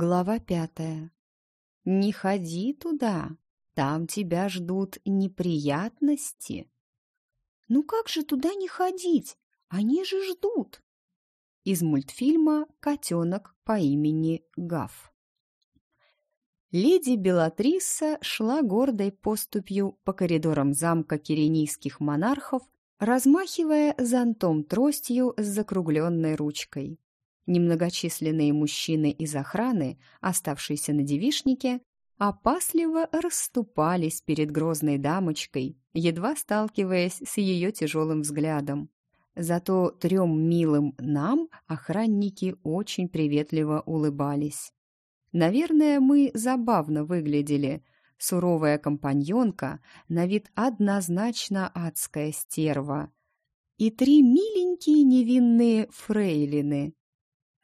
Глава пятая. «Не ходи туда, там тебя ждут неприятности». «Ну как же туда не ходить? Они же ждут!» Из мультфильма «Котенок по имени Гав». Леди Белатриса шла гордой поступью по коридорам замка киренийских монархов, размахивая зонтом-тростью с закругленной ручкой. Немногочисленные мужчины из охраны, оставшиеся на девишнике, опасливо расступались перед грозной дамочкой, едва сталкиваясь с ее тяжелым взглядом. Зато трем милым нам охранники очень приветливо улыбались. Наверное, мы забавно выглядели. Суровая компаньонка, на вид однозначно адская стерва. И три миленькие невинные фрейлины,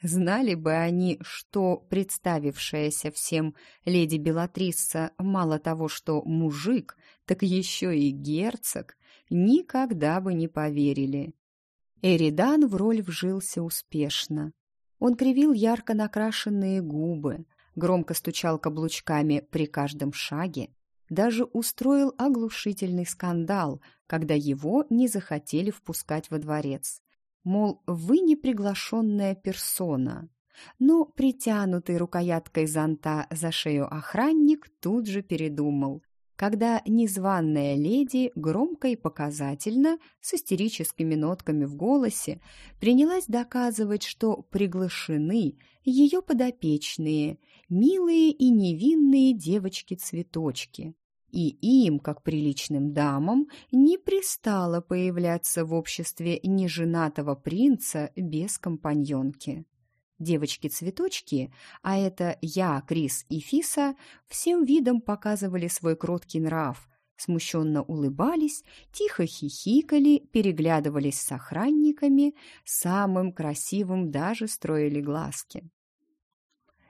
Знали бы они, что представившаяся всем леди Белатрисса мало того, что мужик, так еще и герцог, никогда бы не поверили. Эридан в роль вжился успешно. Он кривил ярко накрашенные губы, громко стучал каблучками при каждом шаге, даже устроил оглушительный скандал, когда его не захотели впускать во дворец мол, вы неприглашенная персона. Но притянутый рукояткой зонта за шею охранник тут же передумал, когда незваная леди громко и показательно, с истерическими нотками в голосе, принялась доказывать, что приглашены ее подопечные, милые и невинные девочки-цветочки и им, как приличным дамам, не пристало появляться в обществе неженатого принца без компаньонки. Девочки-цветочки, а это я, Крис и Фиса, всем видом показывали свой кроткий нрав, смущенно улыбались, тихо хихикали, переглядывались с охранниками, самым красивым даже строили глазки.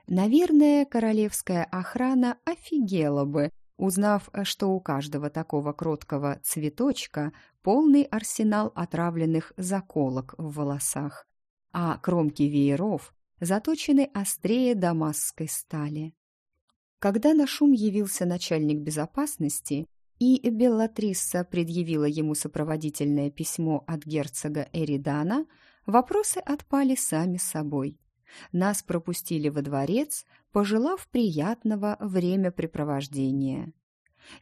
Наверное, королевская охрана офигела бы, Узнав, что у каждого такого кроткого цветочка полный арсенал отравленных заколок в волосах, а кромки вееров заточены острее дамасской стали. Когда на шум явился начальник безопасности, и Беллатрисса предъявила ему сопроводительное письмо от герцога Эридана, вопросы отпали сами собой. Нас пропустили во дворец, пожелав приятного времяпрепровождения.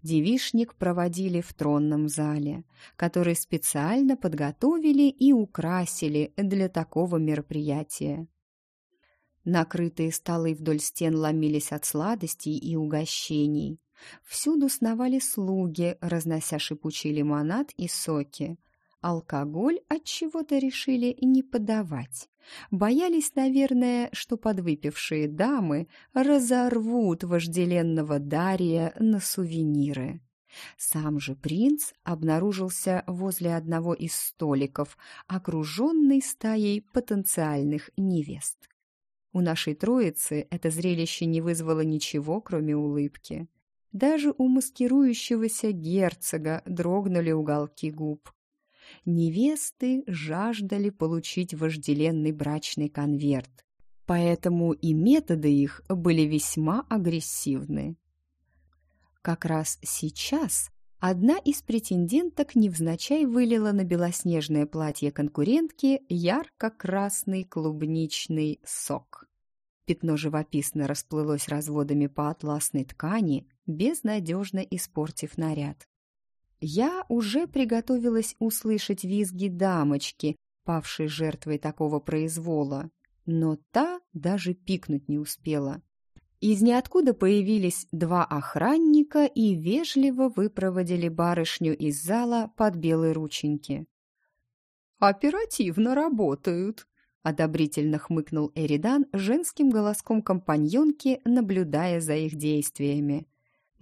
Девишник проводили в тронном зале, который специально подготовили и украсили для такого мероприятия. Накрытые столы вдоль стен ломились от сладостей и угощений. Всюду сновали слуги, разнося шипучий лимонад и соки. Алкоголь от чего-то решили не подавать. Боялись, наверное, что подвыпившие дамы разорвут вожделенного Дария на сувениры. Сам же принц обнаружился возле одного из столиков, окруженный стаей потенциальных невест. У нашей троицы это зрелище не вызвало ничего, кроме улыбки. Даже у маскирующегося герцога дрогнули уголки губ невесты жаждали получить вожделенный брачный конверт, поэтому и методы их были весьма агрессивны. Как раз сейчас одна из претенденток невзначай вылила на белоснежное платье конкурентки ярко-красный клубничный сок. Пятно живописно расплылось разводами по атласной ткани, безнадежно испортив наряд. Я уже приготовилась услышать визги дамочки, павшей жертвой такого произвола, но та даже пикнуть не успела. Из ниоткуда появились два охранника и вежливо выпроводили барышню из зала под белые рученьки. «Оперативно работают», — одобрительно хмыкнул Эридан женским голоском компаньонки, наблюдая за их действиями.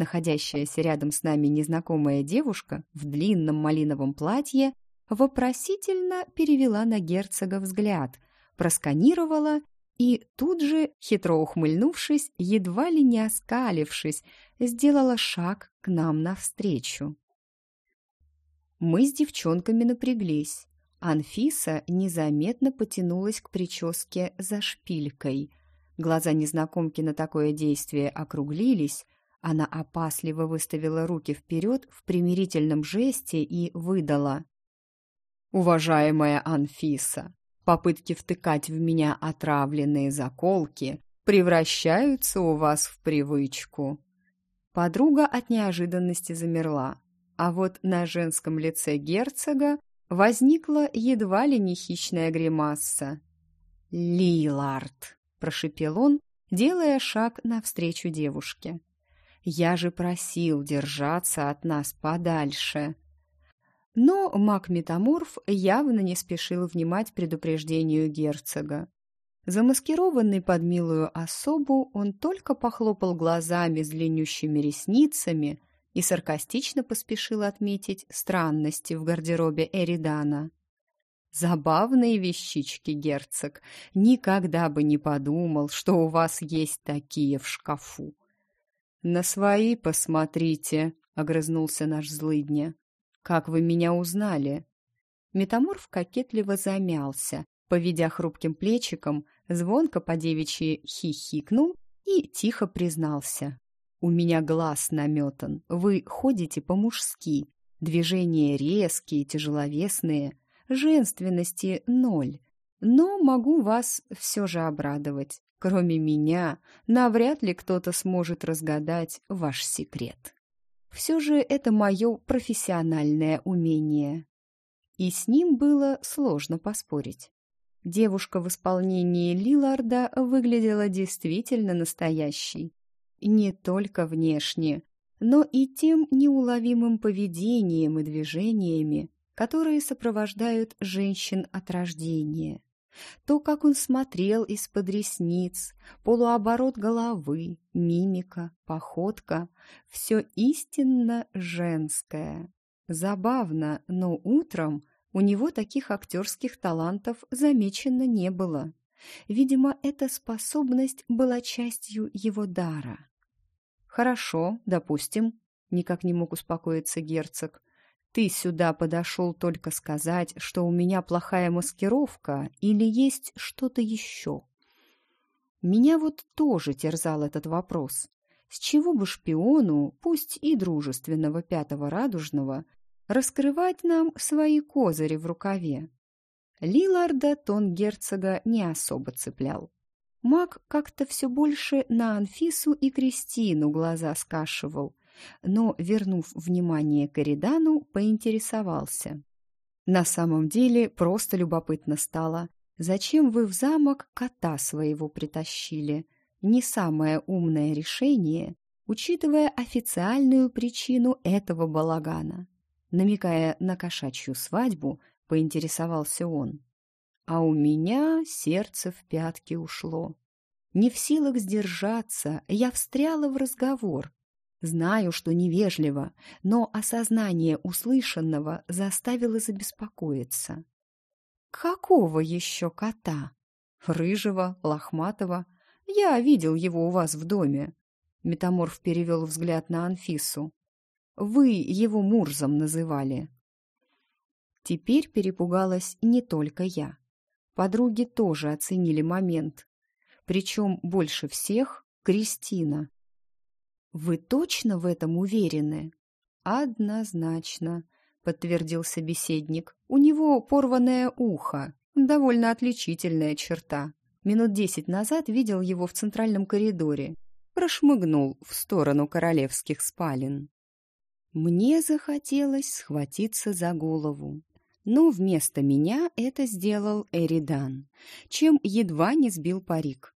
Находящаяся рядом с нами незнакомая девушка в длинном малиновом платье вопросительно перевела на герцога взгляд, просканировала и тут же, хитро ухмыльнувшись, едва ли не оскалившись, сделала шаг к нам навстречу. Мы с девчонками напряглись. Анфиса незаметно потянулась к прическе за шпилькой. Глаза незнакомки на такое действие округлились, она опасливо выставила руки вперед в примирительном жесте и выдала. «Уважаемая Анфиса, попытки втыкать в меня отравленные заколки превращаются у вас в привычку». Подруга от неожиданности замерла, а вот на женском лице герцога возникла едва ли не хищная гримаса. «Лилард!» – прошепел он, делая шаг навстречу девушке. Я же просил держаться от нас подальше. Но маг-метаморф явно не спешил внимать предупреждению герцога. Замаскированный под милую особу, он только похлопал глазами с длиннющими ресницами и саркастично поспешил отметить странности в гардеробе Эридана. «Забавные вещички, герцог. Никогда бы не подумал, что у вас есть такие в шкафу». «На свои посмотрите», — огрызнулся наш злыдня. «Как вы меня узнали?» Метаморф кокетливо замялся, поведя хрупким плечиком, звонко по девичьи хихикнул и тихо признался. «У меня глаз наметан, вы ходите по-мужски, движения резкие, тяжеловесные, женственности ноль, но могу вас все же обрадовать. Кроме меня, навряд ли кто-то сможет разгадать ваш секрет. Все же это мое профессиональное умение. И с ним было сложно поспорить. Девушка в исполнении Лиларда выглядела действительно настоящей. Не только внешне, но и тем неуловимым поведением и движениями, которые сопровождают женщин от рождения. То, как он смотрел из-под ресниц, полуоборот головы, мимика, походка — все истинно женское. Забавно, но утром у него таких актерских талантов замечено не было. Видимо, эта способность была частью его дара. «Хорошо, допустим», — никак не мог успокоиться герцог. Ты сюда подошел только сказать, что у меня плохая маскировка или есть что-то еще? Меня вот тоже терзал этот вопрос. С чего бы шпиону, пусть и дружественного пятого радужного, раскрывать нам свои козыри в рукаве? Лиларда тон герцога не особо цеплял. Маг как-то все больше на Анфису и Кристину глаза скашивал, но, вернув внимание к Эридану, поинтересовался. «На самом деле просто любопытно стало. Зачем вы в замок кота своего притащили? Не самое умное решение, учитывая официальную причину этого балагана». Намекая на кошачью свадьбу, поинтересовался он. А у меня сердце в пятки ушло. Не в силах сдержаться, я встряла в разговор, Знаю, что невежливо, но осознание услышанного заставило забеспокоиться. «Какого еще кота? Рыжего, лохматого? Я видел его у вас в доме». Метаморф перевел взгляд на Анфису. «Вы его Мурзом называли». Теперь перепугалась не только я. Подруги тоже оценили момент. Причем больше всех Кристина. «Вы точно в этом уверены?» «Однозначно», — подтвердил собеседник. «У него порванное ухо, довольно отличительная черта. Минут десять назад видел его в центральном коридоре. Прошмыгнул в сторону королевских спален». Мне захотелось схватиться за голову. Но вместо меня это сделал Эридан, чем едва не сбил парик.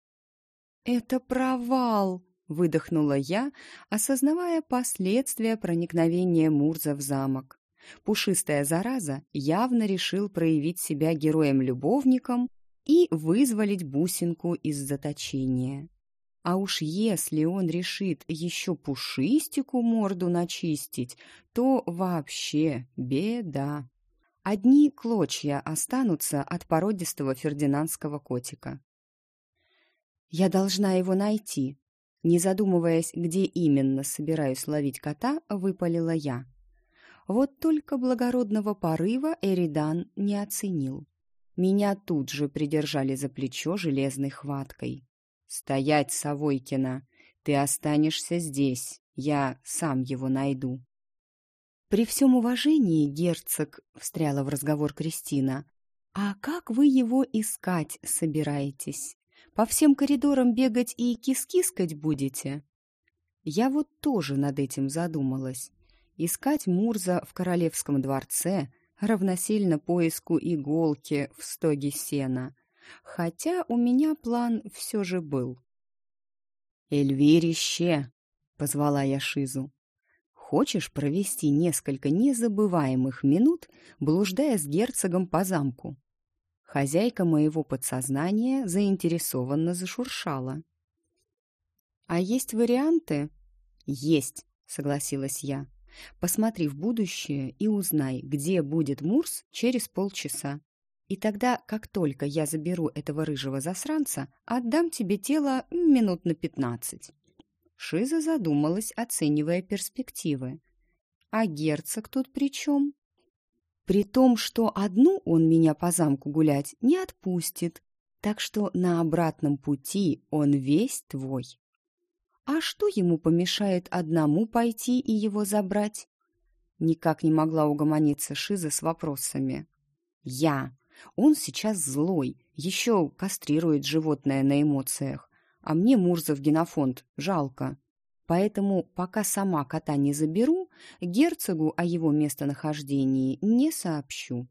«Это провал!» Выдохнула я, осознавая последствия проникновения Мурза в замок. Пушистая зараза явно решил проявить себя героем-любовником и вызволить бусинку из заточения. А уж если он решит еще пушистику морду начистить, то вообще беда. Одни клочья останутся от породистого фердинандского котика. «Я должна его найти», не задумываясь, где именно собираюсь ловить кота, выпалила я. Вот только благородного порыва Эридан не оценил. Меня тут же придержали за плечо железной хваткой. «Стоять, Савойкина! Ты останешься здесь, я сам его найду». «При всем уважении, герцог», — встряла в разговор Кристина, «а как вы его искать собираетесь? По всем коридорам бегать и кис-кискать будете?» Я вот тоже над этим задумалась. Искать Мурза в королевском дворце равносильно поиску иголки в стоге сена, хотя у меня план все же был. «Эльвирище!» — позвала я Шизу. «Хочешь провести несколько незабываемых минут, блуждая с герцогом по замку?» Хозяйка моего подсознания заинтересованно зашуршала. «А есть варианты?» «Есть», — согласилась я. «Посмотри в будущее и узнай, где будет Мурс через полчаса. И тогда, как только я заберу этого рыжего засранца, отдам тебе тело минут на пятнадцать». Шиза задумалась, оценивая перспективы. «А герцог тут при чем?» «При том, что одну он меня по замку гулять не отпустит, так что на обратном пути он весь твой». А что ему помешает одному пойти и его забрать? Никак не могла угомониться Шиза с вопросами. «Я. Он сейчас злой, еще кастрирует животное на эмоциях, а мне Мурзов генофонд жалко. Поэтому, пока сама кота не заберу, герцогу о его местонахождении не сообщу».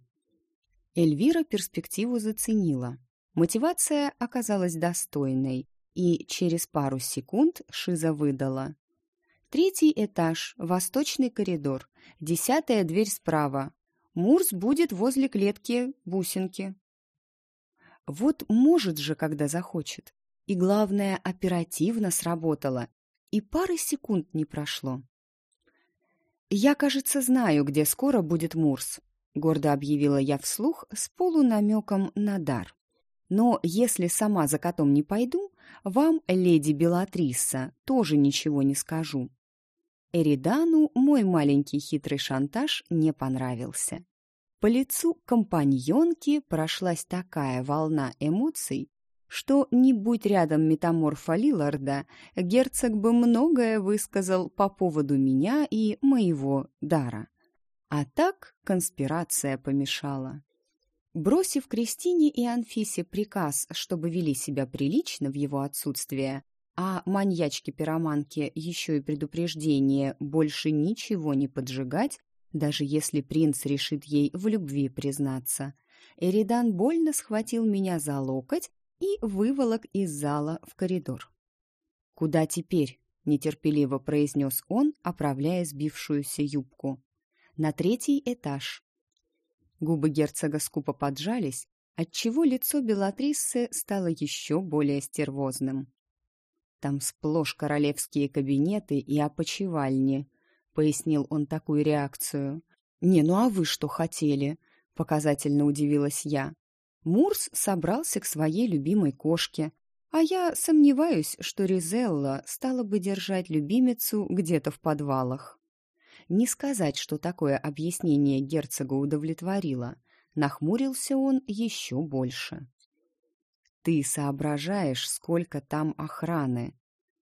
Эльвира перспективу заценила. Мотивация оказалась достойной, и через пару секунд Шиза выдала. Третий этаж, восточный коридор, десятая дверь справа. Мурс будет возле клетки бусинки. Вот может же, когда захочет. И главное, оперативно сработало. И пары секунд не прошло. «Я, кажется, знаю, где скоро будет Мурс», — гордо объявила я вслух с полунамеком на дар. «Но если сама за котом не пойду, вам, леди Белатриса, тоже ничего не скажу». Эридану мой маленький хитрый шантаж не понравился. По лицу компаньонки прошлась такая волна эмоций, что, не будь рядом метаморфа Лиларда, герцог бы многое высказал по поводу меня и моего дара. А так конспирация помешала. Бросив Кристине и Анфисе приказ, чтобы вели себя прилично в его отсутствие, а маньячке-пироманке еще и предупреждение больше ничего не поджигать, даже если принц решит ей в любви признаться, Эридан больно схватил меня за локоть и выволок из зала в коридор. «Куда теперь?» — нетерпеливо произнес он, оправляя сбившуюся юбку. «На третий этаж», Губы герцога скупо поджались, отчего лицо Белатрисы стало еще более стервозным. «Там сплошь королевские кабинеты и опочивальни», — пояснил он такую реакцию. «Не, ну а вы что хотели?» — показательно удивилась я. Мурс собрался к своей любимой кошке, а я сомневаюсь, что Ризелла стала бы держать любимицу где-то в подвалах. Не сказать, что такое объяснение герцога удовлетворило. Нахмурился он еще больше. «Ты соображаешь, сколько там охраны?»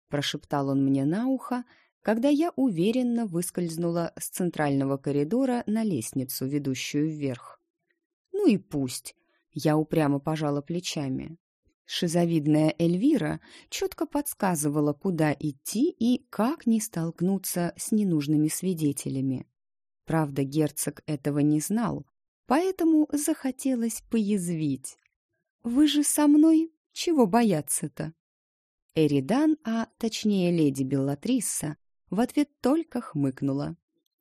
Прошептал он мне на ухо, когда я уверенно выскользнула с центрального коридора на лестницу, ведущую вверх. «Ну и пусть!» Я упрямо пожала плечами. Шизовидная Эльвира четко подсказывала, куда идти и как не столкнуться с ненужными свидетелями. Правда, герцог этого не знал, поэтому захотелось поязвить. «Вы же со мной? Чего бояться-то?» Эридан, а точнее леди Беллатрисса, в ответ только хмыкнула.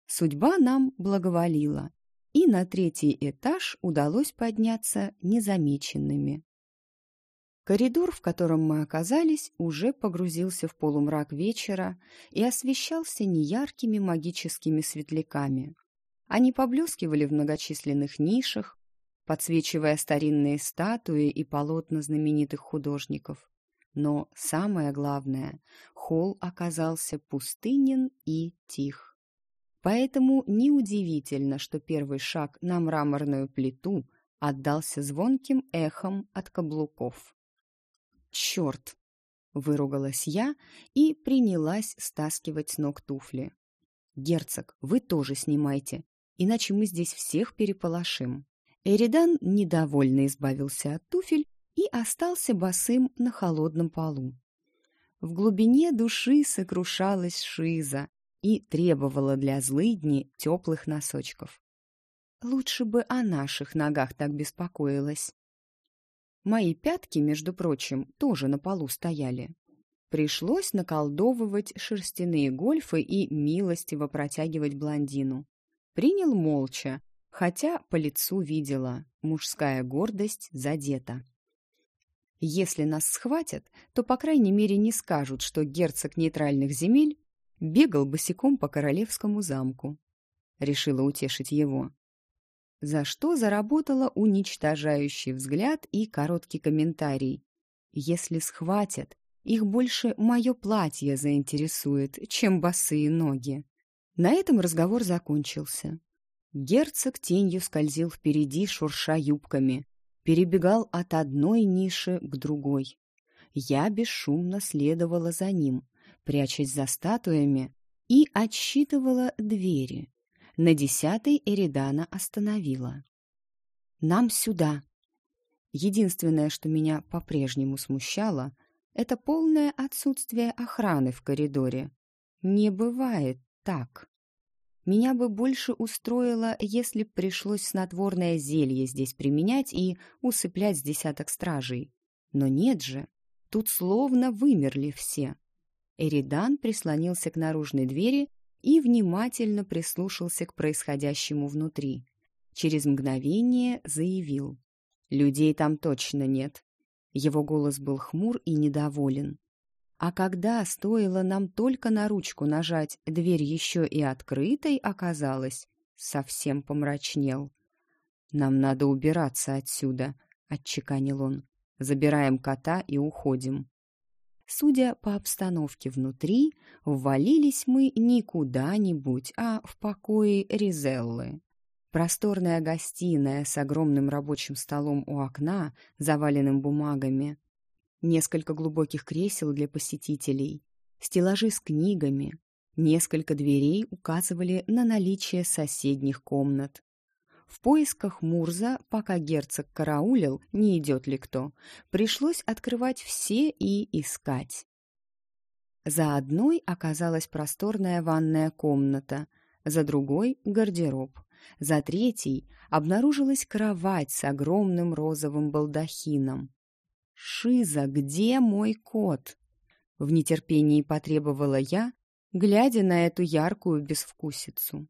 Судьба нам благоволила, и на третий этаж удалось подняться незамеченными. Коридор, в котором мы оказались, уже погрузился в полумрак вечера и освещался неяркими магическими светляками. Они поблескивали в многочисленных нишах, подсвечивая старинные статуи и полотна знаменитых художников. Но самое главное, холл оказался пустынен и тих. Поэтому неудивительно, что первый шаг на мраморную плиту отдался звонким эхом от каблуков. Черт! Выругалась я и принялась стаскивать с ног туфли. «Герцог, вы тоже снимайте, иначе мы здесь всех переполошим». Эридан недовольно избавился от туфель и остался босым на холодном полу. В глубине души сокрушалась Шиза и требовала для злыдни теплых носочков. Лучше бы о наших ногах так беспокоилась. Мои пятки, между прочим, тоже на полу стояли. Пришлось наколдовывать шерстяные гольфы и милостиво протягивать блондину. Принял молча, хотя по лицу видела, мужская гордость задета. Если нас схватят, то, по крайней мере, не скажут, что герцог нейтральных земель бегал босиком по королевскому замку. Решила утешить его за что заработала уничтожающий взгляд и короткий комментарий. «Если схватят, их больше мое платье заинтересует, чем босые ноги». На этом разговор закончился. Герцог тенью скользил впереди, шурша юбками, перебегал от одной ниши к другой. Я бесшумно следовала за ним, прячась за статуями, и отсчитывала двери. На десятой Эридана остановила. «Нам сюда!» Единственное, что меня по-прежнему смущало, это полное отсутствие охраны в коридоре. Не бывает так. Меня бы больше устроило, если б пришлось снотворное зелье здесь применять и усыплять с десяток стражей. Но нет же, тут словно вымерли все. Эридан прислонился к наружной двери и внимательно прислушался к происходящему внутри. Через мгновение заявил. «Людей там точно нет». Его голос был хмур и недоволен. А когда стоило нам только на ручку нажать, дверь еще и открытой оказалась, совсем помрачнел. «Нам надо убираться отсюда», — отчеканил он. «Забираем кота и уходим». Судя по обстановке внутри, ввалились мы не куда-нибудь, а в покое Ризеллы. Просторная гостиная с огромным рабочим столом у окна, заваленным бумагами, несколько глубоких кресел для посетителей, стеллажи с книгами, несколько дверей указывали на наличие соседних комнат. В поисках Мурза, пока герцог караулил, не идет ли кто, пришлось открывать все и искать. За одной оказалась просторная ванная комната, за другой — гардероб, за третьей обнаружилась кровать с огромным розовым балдахином. «Шиза, где мой кот?» В нетерпении потребовала я, глядя на эту яркую безвкусицу.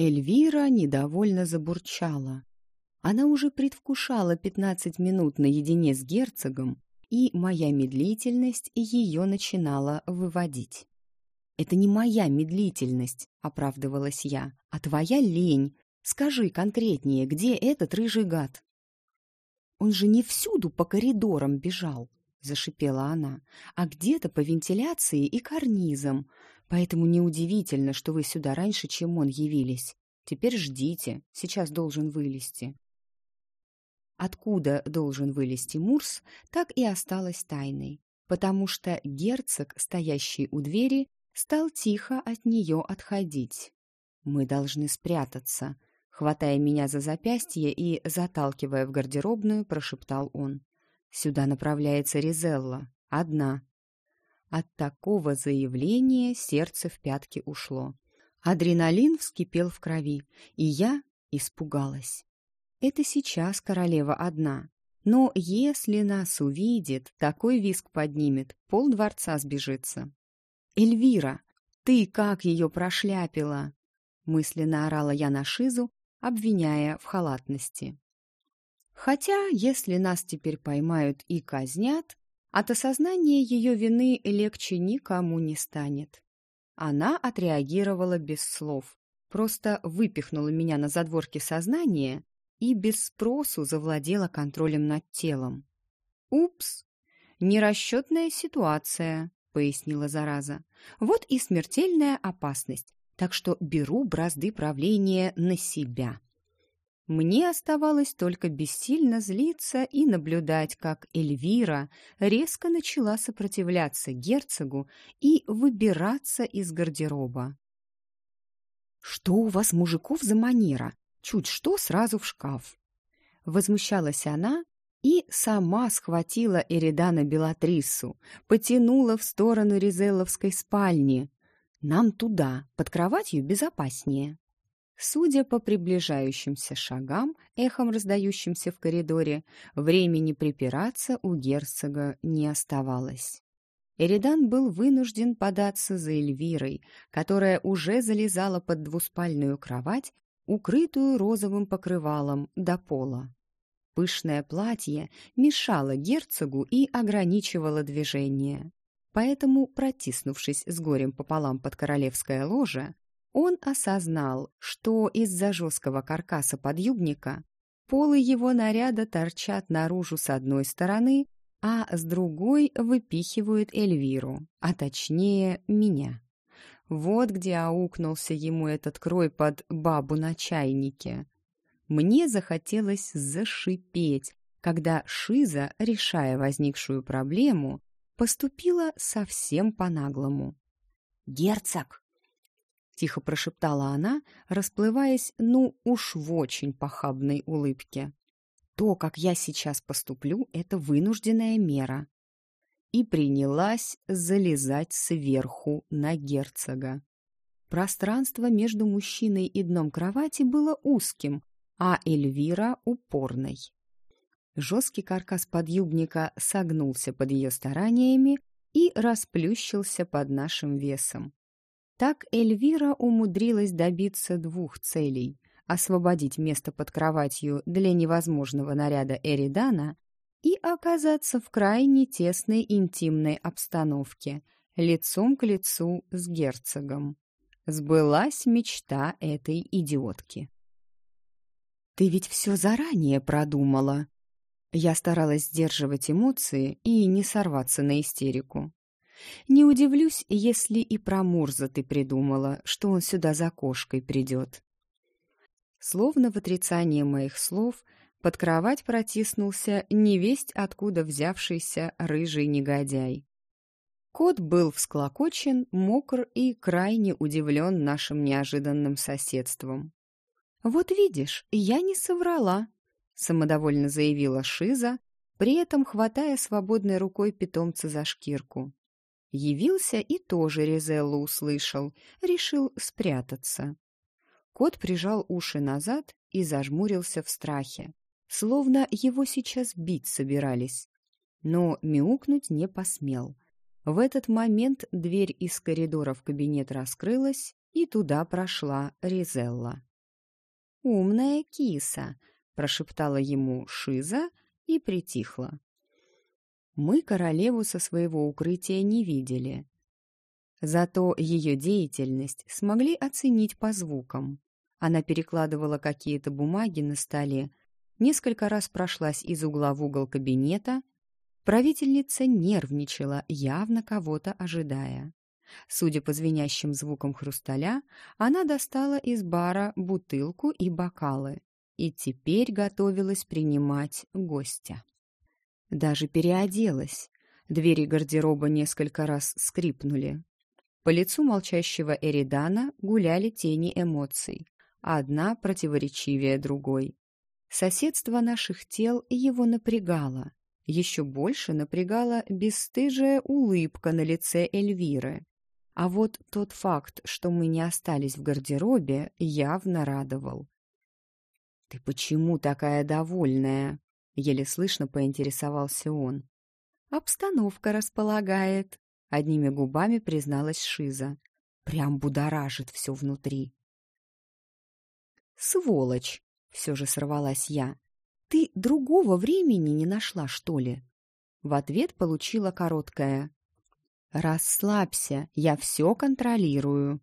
Эльвира недовольно забурчала. Она уже предвкушала пятнадцать минут наедине с герцогом, и моя медлительность ее начинала выводить. «Это не моя медлительность», — оправдывалась я, — «а твоя лень. Скажи конкретнее, где этот рыжий гад?» «Он же не всюду по коридорам бежал», — зашипела она, «а где-то по вентиляции и карнизам. Поэтому неудивительно, что вы сюда раньше, чем он явились. Теперь ждите, сейчас должен вылезти. Откуда должен вылезти Мурс, так и осталось тайной, потому что герцог, стоящий у двери, стал тихо от нее отходить. «Мы должны спрятаться», — хватая меня за запястье и заталкивая в гардеробную, прошептал он. «Сюда направляется Ризелла, одна». От такого заявления сердце в пятки ушло. Адреналин вскипел в крови, и я испугалась. Это сейчас королева одна. Но если нас увидит, такой виск поднимет, пол дворца сбежится. «Эльвира, ты как ее прошляпила?» Мысленно орала я на Шизу, обвиняя в халатности. Хотя, если нас теперь поймают и казнят, от осознания ее вины легче никому не станет. Она отреагировала без слов, просто выпихнула меня на задворке сознания и без спросу завладела контролем над телом. «Упс! Нерасчетная ситуация», — пояснила зараза. «Вот и смертельная опасность, так что беру бразды правления на себя». Мне оставалось только бессильно злиться и наблюдать, как Эльвира резко начала сопротивляться герцогу и выбираться из гардероба. «Что у вас, мужиков, за манера? Чуть что, сразу в шкаф!» Возмущалась она и сама схватила Эридана Белатрису, потянула в сторону Ризелловской спальни. «Нам туда, под кроватью безопаснее». Судя по приближающимся шагам, эхом раздающимся в коридоре, времени припираться у герцога не оставалось. Эридан был вынужден податься за Эльвирой, которая уже залезала под двуспальную кровать, укрытую розовым покрывалом до пола. Пышное платье мешало герцогу и ограничивало движение. Поэтому, протиснувшись с горем пополам под королевское ложе, он осознал, что из-за жесткого каркаса подъюбника полы его наряда торчат наружу с одной стороны, а с другой выпихивают Эльвиру, а точнее меня. Вот где аукнулся ему этот крой под бабу на чайнике. Мне захотелось зашипеть, когда Шиза, решая возникшую проблему, поступила совсем по-наглому. «Герцог!» Тихо прошептала она, расплываясь, ну уж в очень похабной улыбке. То, как я сейчас поступлю, это вынужденная мера. И принялась залезать сверху на герцога. Пространство между мужчиной и дном кровати было узким, а Эльвира — упорной. Жесткий каркас подъюбника согнулся под ее стараниями и расплющился под нашим весом. Так Эльвира умудрилась добиться двух целей – освободить место под кроватью для невозможного наряда Эридана и оказаться в крайне тесной интимной обстановке, лицом к лицу с герцогом. Сбылась мечта этой идиотки. «Ты ведь все заранее продумала!» Я старалась сдерживать эмоции и не сорваться на истерику. Не удивлюсь, если и про Мурза ты придумала, что он сюда за кошкой придет. Словно в отрицание моих слов, под кровать протиснулся невесть откуда взявшийся рыжий негодяй. Кот был всклокочен, мокр и крайне удивлен нашим неожиданным соседством. «Вот видишь, я не соврала», — самодовольно заявила Шиза, при этом хватая свободной рукой питомца за шкирку. Явился и тоже Резеллу услышал, решил спрятаться. Кот прижал уши назад и зажмурился в страхе, словно его сейчас бить собирались. Но мяукнуть не посмел. В этот момент дверь из коридора в кабинет раскрылась, и туда прошла Резелла. «Умная киса!» — прошептала ему Шиза и притихла. Мы королеву со своего укрытия не видели. Зато ее деятельность смогли оценить по звукам. Она перекладывала какие-то бумаги на столе, несколько раз прошлась из угла в угол кабинета. Правительница нервничала, явно кого-то ожидая. Судя по звенящим звукам хрусталя, она достала из бара бутылку и бокалы и теперь готовилась принимать гостя. Даже переоделась. Двери гардероба несколько раз скрипнули. По лицу молчащего Эридана гуляли тени эмоций, одна противоречивее другой. Соседство наших тел его напрягало. Еще больше напрягала бесстыжая улыбка на лице Эльвиры. А вот тот факт, что мы не остались в гардеробе, явно радовал. «Ты почему такая довольная?» Еле слышно поинтересовался он. «Обстановка располагает», — одними губами призналась Шиза. «Прям будоражит все внутри». «Сволочь!» — все же сорвалась я. «Ты другого времени не нашла, что ли?» В ответ получила короткое. «Расслабься, я все контролирую».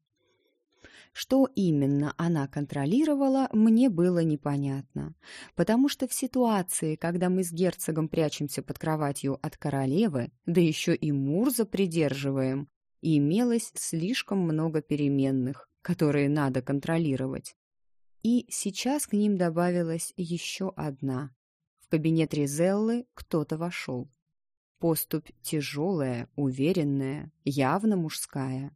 Что именно она контролировала, мне было непонятно, потому что в ситуации, когда мы с герцогом прячемся под кроватью от королевы, да еще и Мурза придерживаем, имелось слишком много переменных, которые надо контролировать. и сейчас к ним добавилась еще одна. В кабинет Ризеллы кто-то вошел. Поступь тяжелая, уверенная, явно мужская.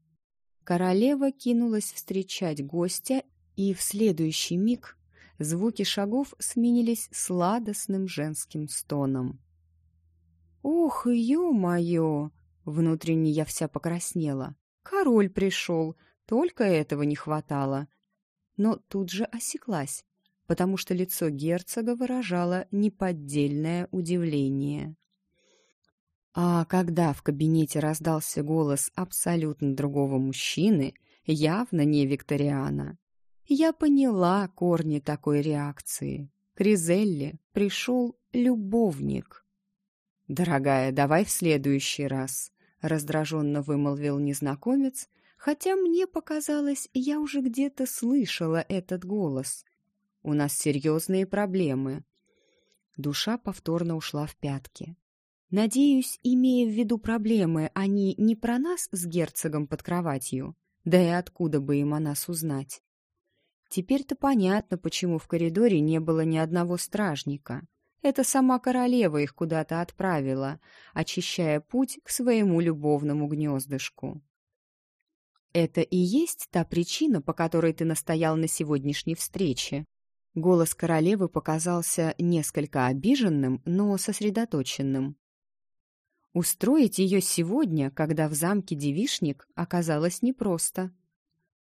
Королева кинулась встречать гостя, и в следующий миг звуки шагов сменились сладостным женским стоном. «Ох, ё-моё!» Внутренне я вся покраснела. «Король пришел, только этого не хватало». Но тут же осеклась, потому что лицо герцога выражало неподдельное удивление. А когда в кабинете раздался голос абсолютно другого мужчины, явно не Викториана, я поняла корни такой реакции. К пришел любовник. «Дорогая, давай в следующий раз», — раздраженно вымолвил незнакомец, хотя мне показалось, я уже где-то слышала этот голос. «У нас серьезные проблемы». Душа повторно ушла в пятки. Надеюсь, имея в виду проблемы, они не про нас с герцогом под кроватью, да и откуда бы им о нас узнать. Теперь-то понятно, почему в коридоре не было ни одного стражника. Это сама королева их куда-то отправила, очищая путь к своему любовному гнездышку. «Это и есть та причина, по которой ты настоял на сегодняшней встрече?» Голос королевы показался несколько обиженным, но сосредоточенным. Устроить ее сегодня, когда в замке девишник, оказалось непросто.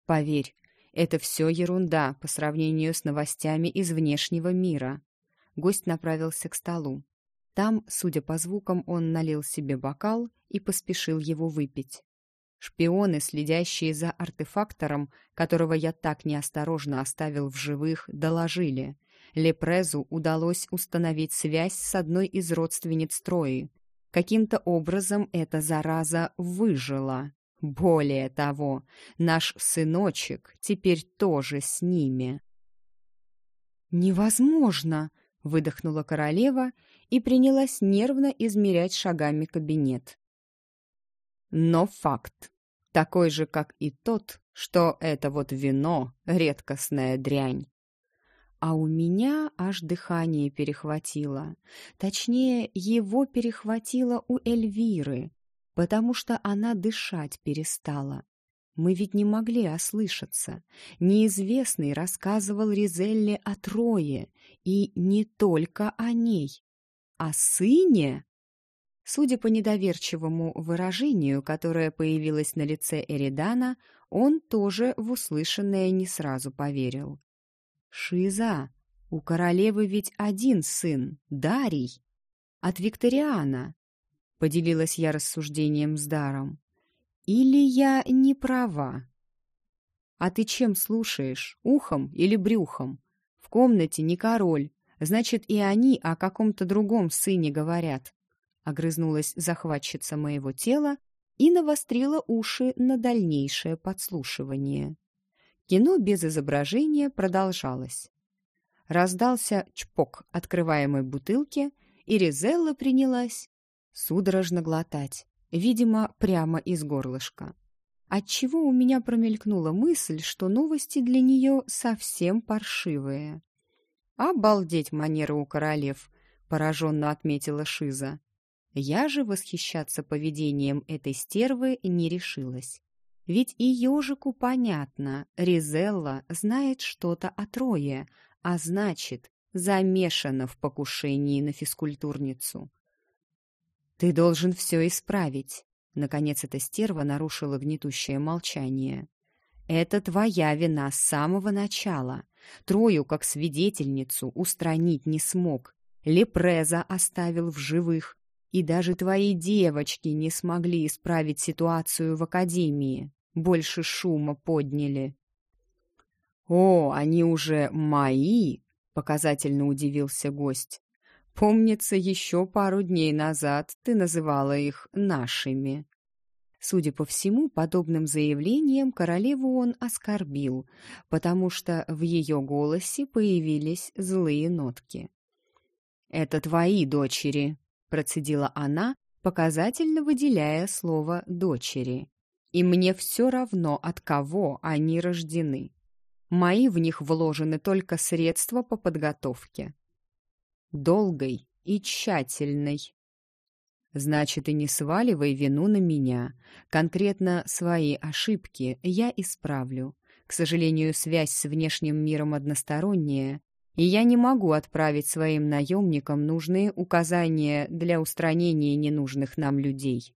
Поверь, это все ерунда по сравнению с новостями из внешнего мира. Гость направился к столу. Там, судя по звукам, он налил себе бокал и поспешил его выпить. Шпионы, следящие за артефактором, которого я так неосторожно оставил в живых, доложили. Лепрезу удалось установить связь с одной из родственниц Трои, Каким-то образом эта зараза выжила. Более того, наш сыночек теперь тоже с ними. «Невозможно!» — выдохнула королева и принялась нервно измерять шагами кабинет. Но факт, такой же, как и тот, что это вот вино — редкостная дрянь а у меня аж дыхание перехватило. Точнее, его перехватило у Эльвиры, потому что она дышать перестала. Мы ведь не могли ослышаться. Неизвестный рассказывал Ризелле о Трое, и не только о ней. О сыне? Судя по недоверчивому выражению, которое появилось на лице Эридана, он тоже в услышанное не сразу поверил. Шиза, у королевы ведь один сын, Дарий, от Викториана, поделилась я рассуждением с Даром. Или я не права? А ты чем слушаешь, ухом или брюхом? В комнате не король, значит, и они о каком-то другом сыне говорят. Огрызнулась захватчица моего тела и навострила уши на дальнейшее подслушивание. Кино без изображения продолжалось. Раздался чпок открываемой бутылки, и Ризелла принялась судорожно глотать, видимо, прямо из горлышка. Отчего у меня промелькнула мысль, что новости для нее совсем паршивые. «Обалдеть манеры у королев!» — пораженно отметила Шиза. Я же восхищаться поведением этой стервы не решилась. Ведь и ежику понятно, Ризелла знает что-то о Трое, а значит, замешана в покушении на физкультурницу. «Ты должен все исправить», — наконец эта стерва нарушила гнетущее молчание. «Это твоя вина с самого начала. Трою, как свидетельницу, устранить не смог. Лепреза оставил в живых. И даже твои девочки не смогли исправить ситуацию в академии больше шума подняли. «О, они уже мои!» — показательно удивился гость. «Помнится, еще пару дней назад ты называла их нашими». Судя по всему, подобным заявлением королеву он оскорбил, потому что в ее голосе появились злые нотки. «Это твои дочери», — процедила она, показательно выделяя слово «дочери» и мне все равно, от кого они рождены. Мои в них вложены только средства по подготовке. Долгой и тщательной. Значит, и не сваливай вину на меня. Конкретно свои ошибки я исправлю. К сожалению, связь с внешним миром односторонняя, и я не могу отправить своим наемникам нужные указания для устранения ненужных нам людей.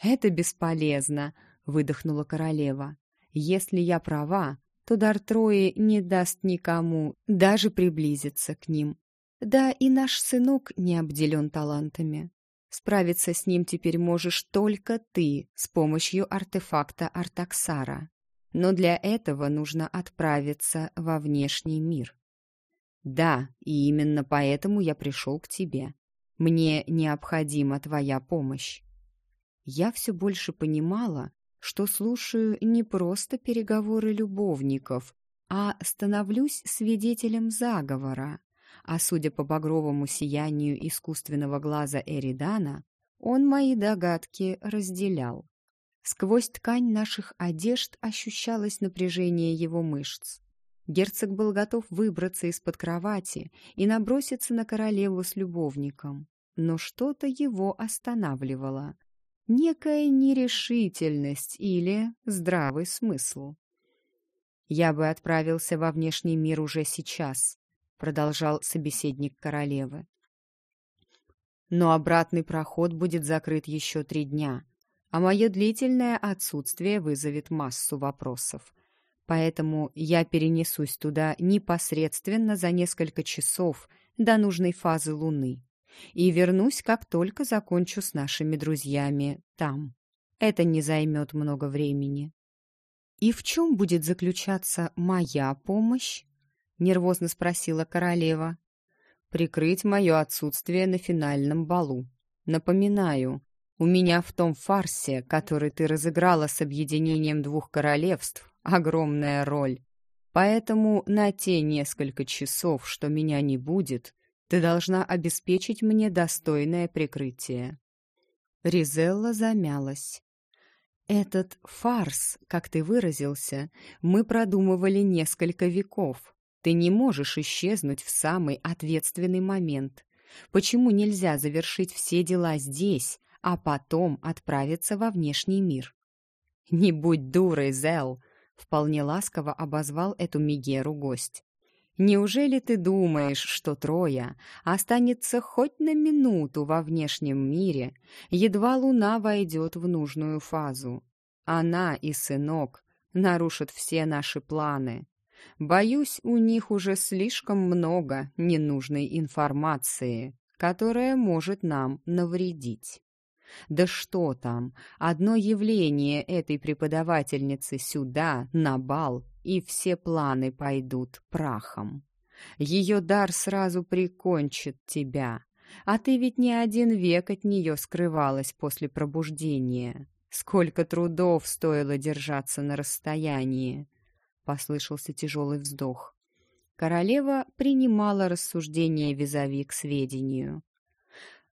«Это бесполезно», — выдохнула королева. «Если я права, то дар Трои не даст никому даже приблизиться к ним. Да и наш сынок не обделен талантами. Справиться с ним теперь можешь только ты с помощью артефакта Артаксара. Но для этого нужно отправиться во внешний мир. Да, и именно поэтому я пришел к тебе. Мне необходима твоя помощь. Я все больше понимала, что слушаю не просто переговоры любовников, а становлюсь свидетелем заговора. А судя по багровому сиянию искусственного глаза Эридана, он мои догадки разделял. Сквозь ткань наших одежд ощущалось напряжение его мышц. Герцог был готов выбраться из-под кровати и наброситься на королеву с любовником. Но что-то его останавливало. Некая нерешительность или здравый смысл. «Я бы отправился во внешний мир уже сейчас», — продолжал собеседник королевы. «Но обратный проход будет закрыт еще три дня, а мое длительное отсутствие вызовет массу вопросов. Поэтому я перенесусь туда непосредственно за несколько часов до нужной фазы Луны и вернусь, как только закончу с нашими друзьями там. Это не займет много времени. «И в чем будет заключаться моя помощь?» — нервозно спросила королева. «Прикрыть мое отсутствие на финальном балу. Напоминаю, у меня в том фарсе, который ты разыграла с объединением двух королевств, огромная роль. Поэтому на те несколько часов, что меня не будет, ты должна обеспечить мне достойное прикрытие». Ризелла замялась. «Этот фарс, как ты выразился, мы продумывали несколько веков. Ты не можешь исчезнуть в самый ответственный момент. Почему нельзя завершить все дела здесь, а потом отправиться во внешний мир?» «Не будь дурой, Зел!» Вполне ласково обозвал эту Мигеру гость. «Неужели ты думаешь, что Троя останется хоть на минуту во внешнем мире, едва Луна войдет в нужную фазу? Она и сынок нарушат все наши планы. Боюсь, у них уже слишком много ненужной информации, которая может нам навредить». Да что там, одно явление этой преподавательницы сюда, на бал, и все планы пойдут прахом. Ее дар сразу прикончит тебя, а ты ведь не один век от нее скрывалась после пробуждения. Сколько трудов стоило держаться на расстоянии!» Послышался тяжелый вздох. Королева принимала рассуждения визави к сведению.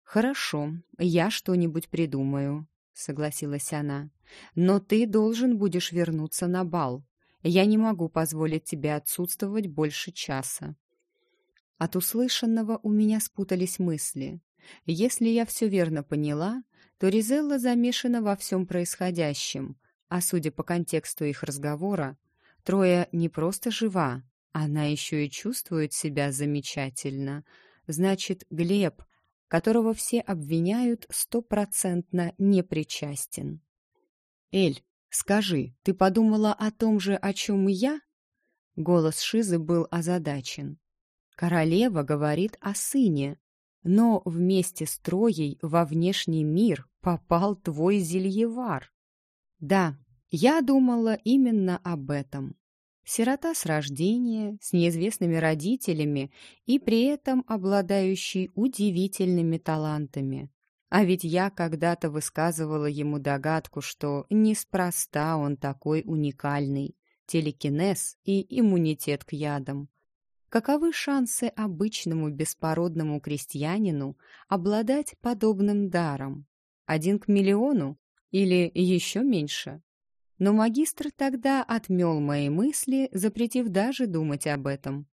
«Хорошо, я что-нибудь придумаю», — согласилась она. «Но ты должен будешь вернуться на бал. Я не могу позволить тебе отсутствовать больше часа». От услышанного у меня спутались мысли. Если я все верно поняла, то Ризелла замешана во всем происходящем, а судя по контексту их разговора, Троя не просто жива, она еще и чувствует себя замечательно. Значит, Глеб — которого все обвиняют, стопроцентно не причастен. «Эль, скажи, ты подумала о том же, о чем и я?» Голос Шизы был озадачен. «Королева говорит о сыне, но вместе с Троей во внешний мир попал твой зельевар». «Да, я думала именно об этом. Сирота с рождения, с неизвестными родителями и при этом обладающий удивительными талантами. А ведь я когда-то высказывала ему догадку, что неспроста он такой уникальный. Телекинез и иммунитет к ядам. Каковы шансы обычному беспородному крестьянину обладать подобным даром? Один к миллиону или еще меньше? Но магистр тогда отмел мои мысли, запретив даже думать об этом.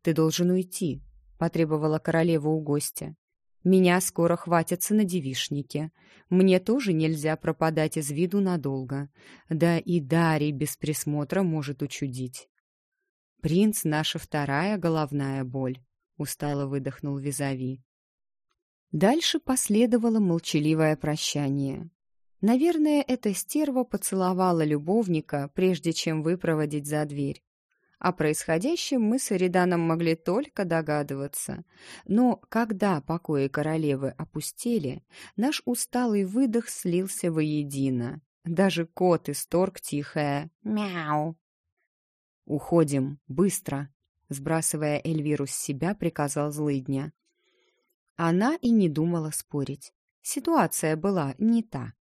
«Ты должен уйти», — потребовала королева у гостя. «Меня скоро хватятся на девишнике. Мне тоже нельзя пропадать из виду надолго. Да и Дарий без присмотра может учудить». «Принц — наша вторая головная боль», — устало выдохнул Визави. Дальше последовало молчаливое прощание. Наверное, эта стерва поцеловала любовника, прежде чем выпроводить за дверь. О происходящем мы с Эриданом могли только догадываться. Но когда покои королевы опустели, наш усталый выдох слился воедино. Даже кот исторг тихое «мяу». «Уходим, быстро!» Сбрасывая Эльвиру с себя, приказал злыдня. Она и не думала спорить. Ситуация была не та.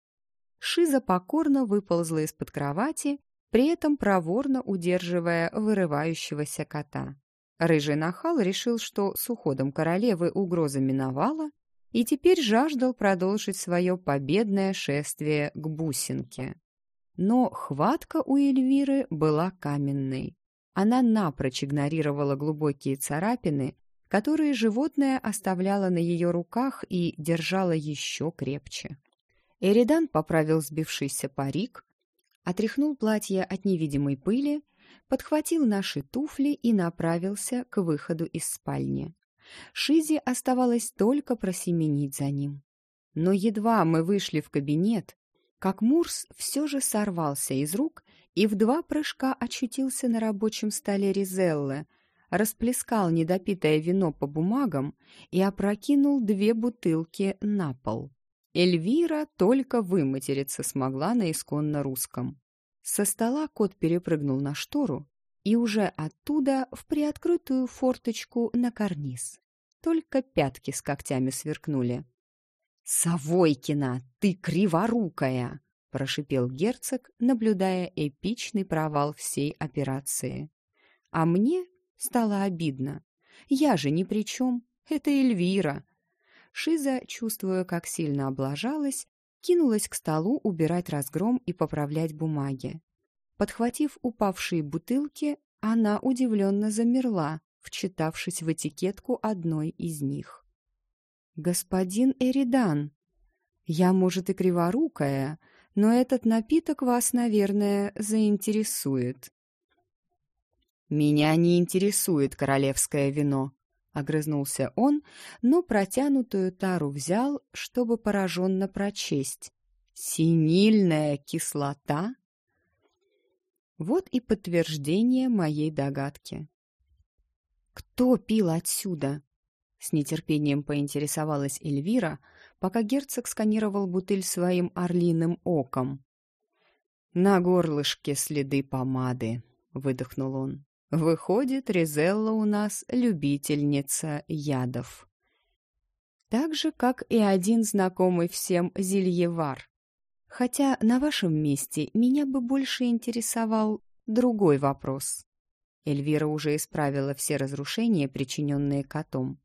Шиза покорно выползла из-под кровати, при этом проворно удерживая вырывающегося кота. Рыжий нахал решил, что с уходом королевы угроза миновала, и теперь жаждал продолжить свое победное шествие к бусинке. Но хватка у Эльвиры была каменной. Она напрочь игнорировала глубокие царапины, которые животное оставляло на ее руках и держало еще крепче. Эридан поправил сбившийся парик, отряхнул платье от невидимой пыли, подхватил наши туфли и направился к выходу из спальни. Шизе оставалось только просеменить за ним. Но едва мы вышли в кабинет, как Мурс все же сорвался из рук и в два прыжка очутился на рабочем столе Ризеллы, расплескал недопитое вино по бумагам и опрокинул две бутылки на пол. Эльвира только выматериться смогла на исконно русском. Со стола кот перепрыгнул на штору и уже оттуда в приоткрытую форточку на карниз. Только пятки с когтями сверкнули. «Савойкина, ты криворукая!» — прошипел герцог, наблюдая эпичный провал всей операции. А мне стало обидно. Я же ни при чем. Это Эльвира, Шиза, чувствуя, как сильно облажалась, кинулась к столу убирать разгром и поправлять бумаги. Подхватив упавшие бутылки, она удивленно замерла, вчитавшись в этикетку одной из них. «Господин Эридан, я, может, и криворукая, но этот напиток вас, наверное, заинтересует». «Меня не интересует королевское вино», — огрызнулся он, но протянутую тару взял, чтобы пораженно прочесть. «Синильная кислота?» Вот и подтверждение моей догадки. «Кто пил отсюда?» С нетерпением поинтересовалась Эльвира, пока герцог сканировал бутыль своим орлиным оком. «На горлышке следы помады», — выдохнул он. Выходит, Ризелла у нас любительница ядов. Так же, как и один знакомый всем зельевар. Хотя на вашем месте меня бы больше интересовал другой вопрос. Эльвира уже исправила все разрушения, причиненные котом.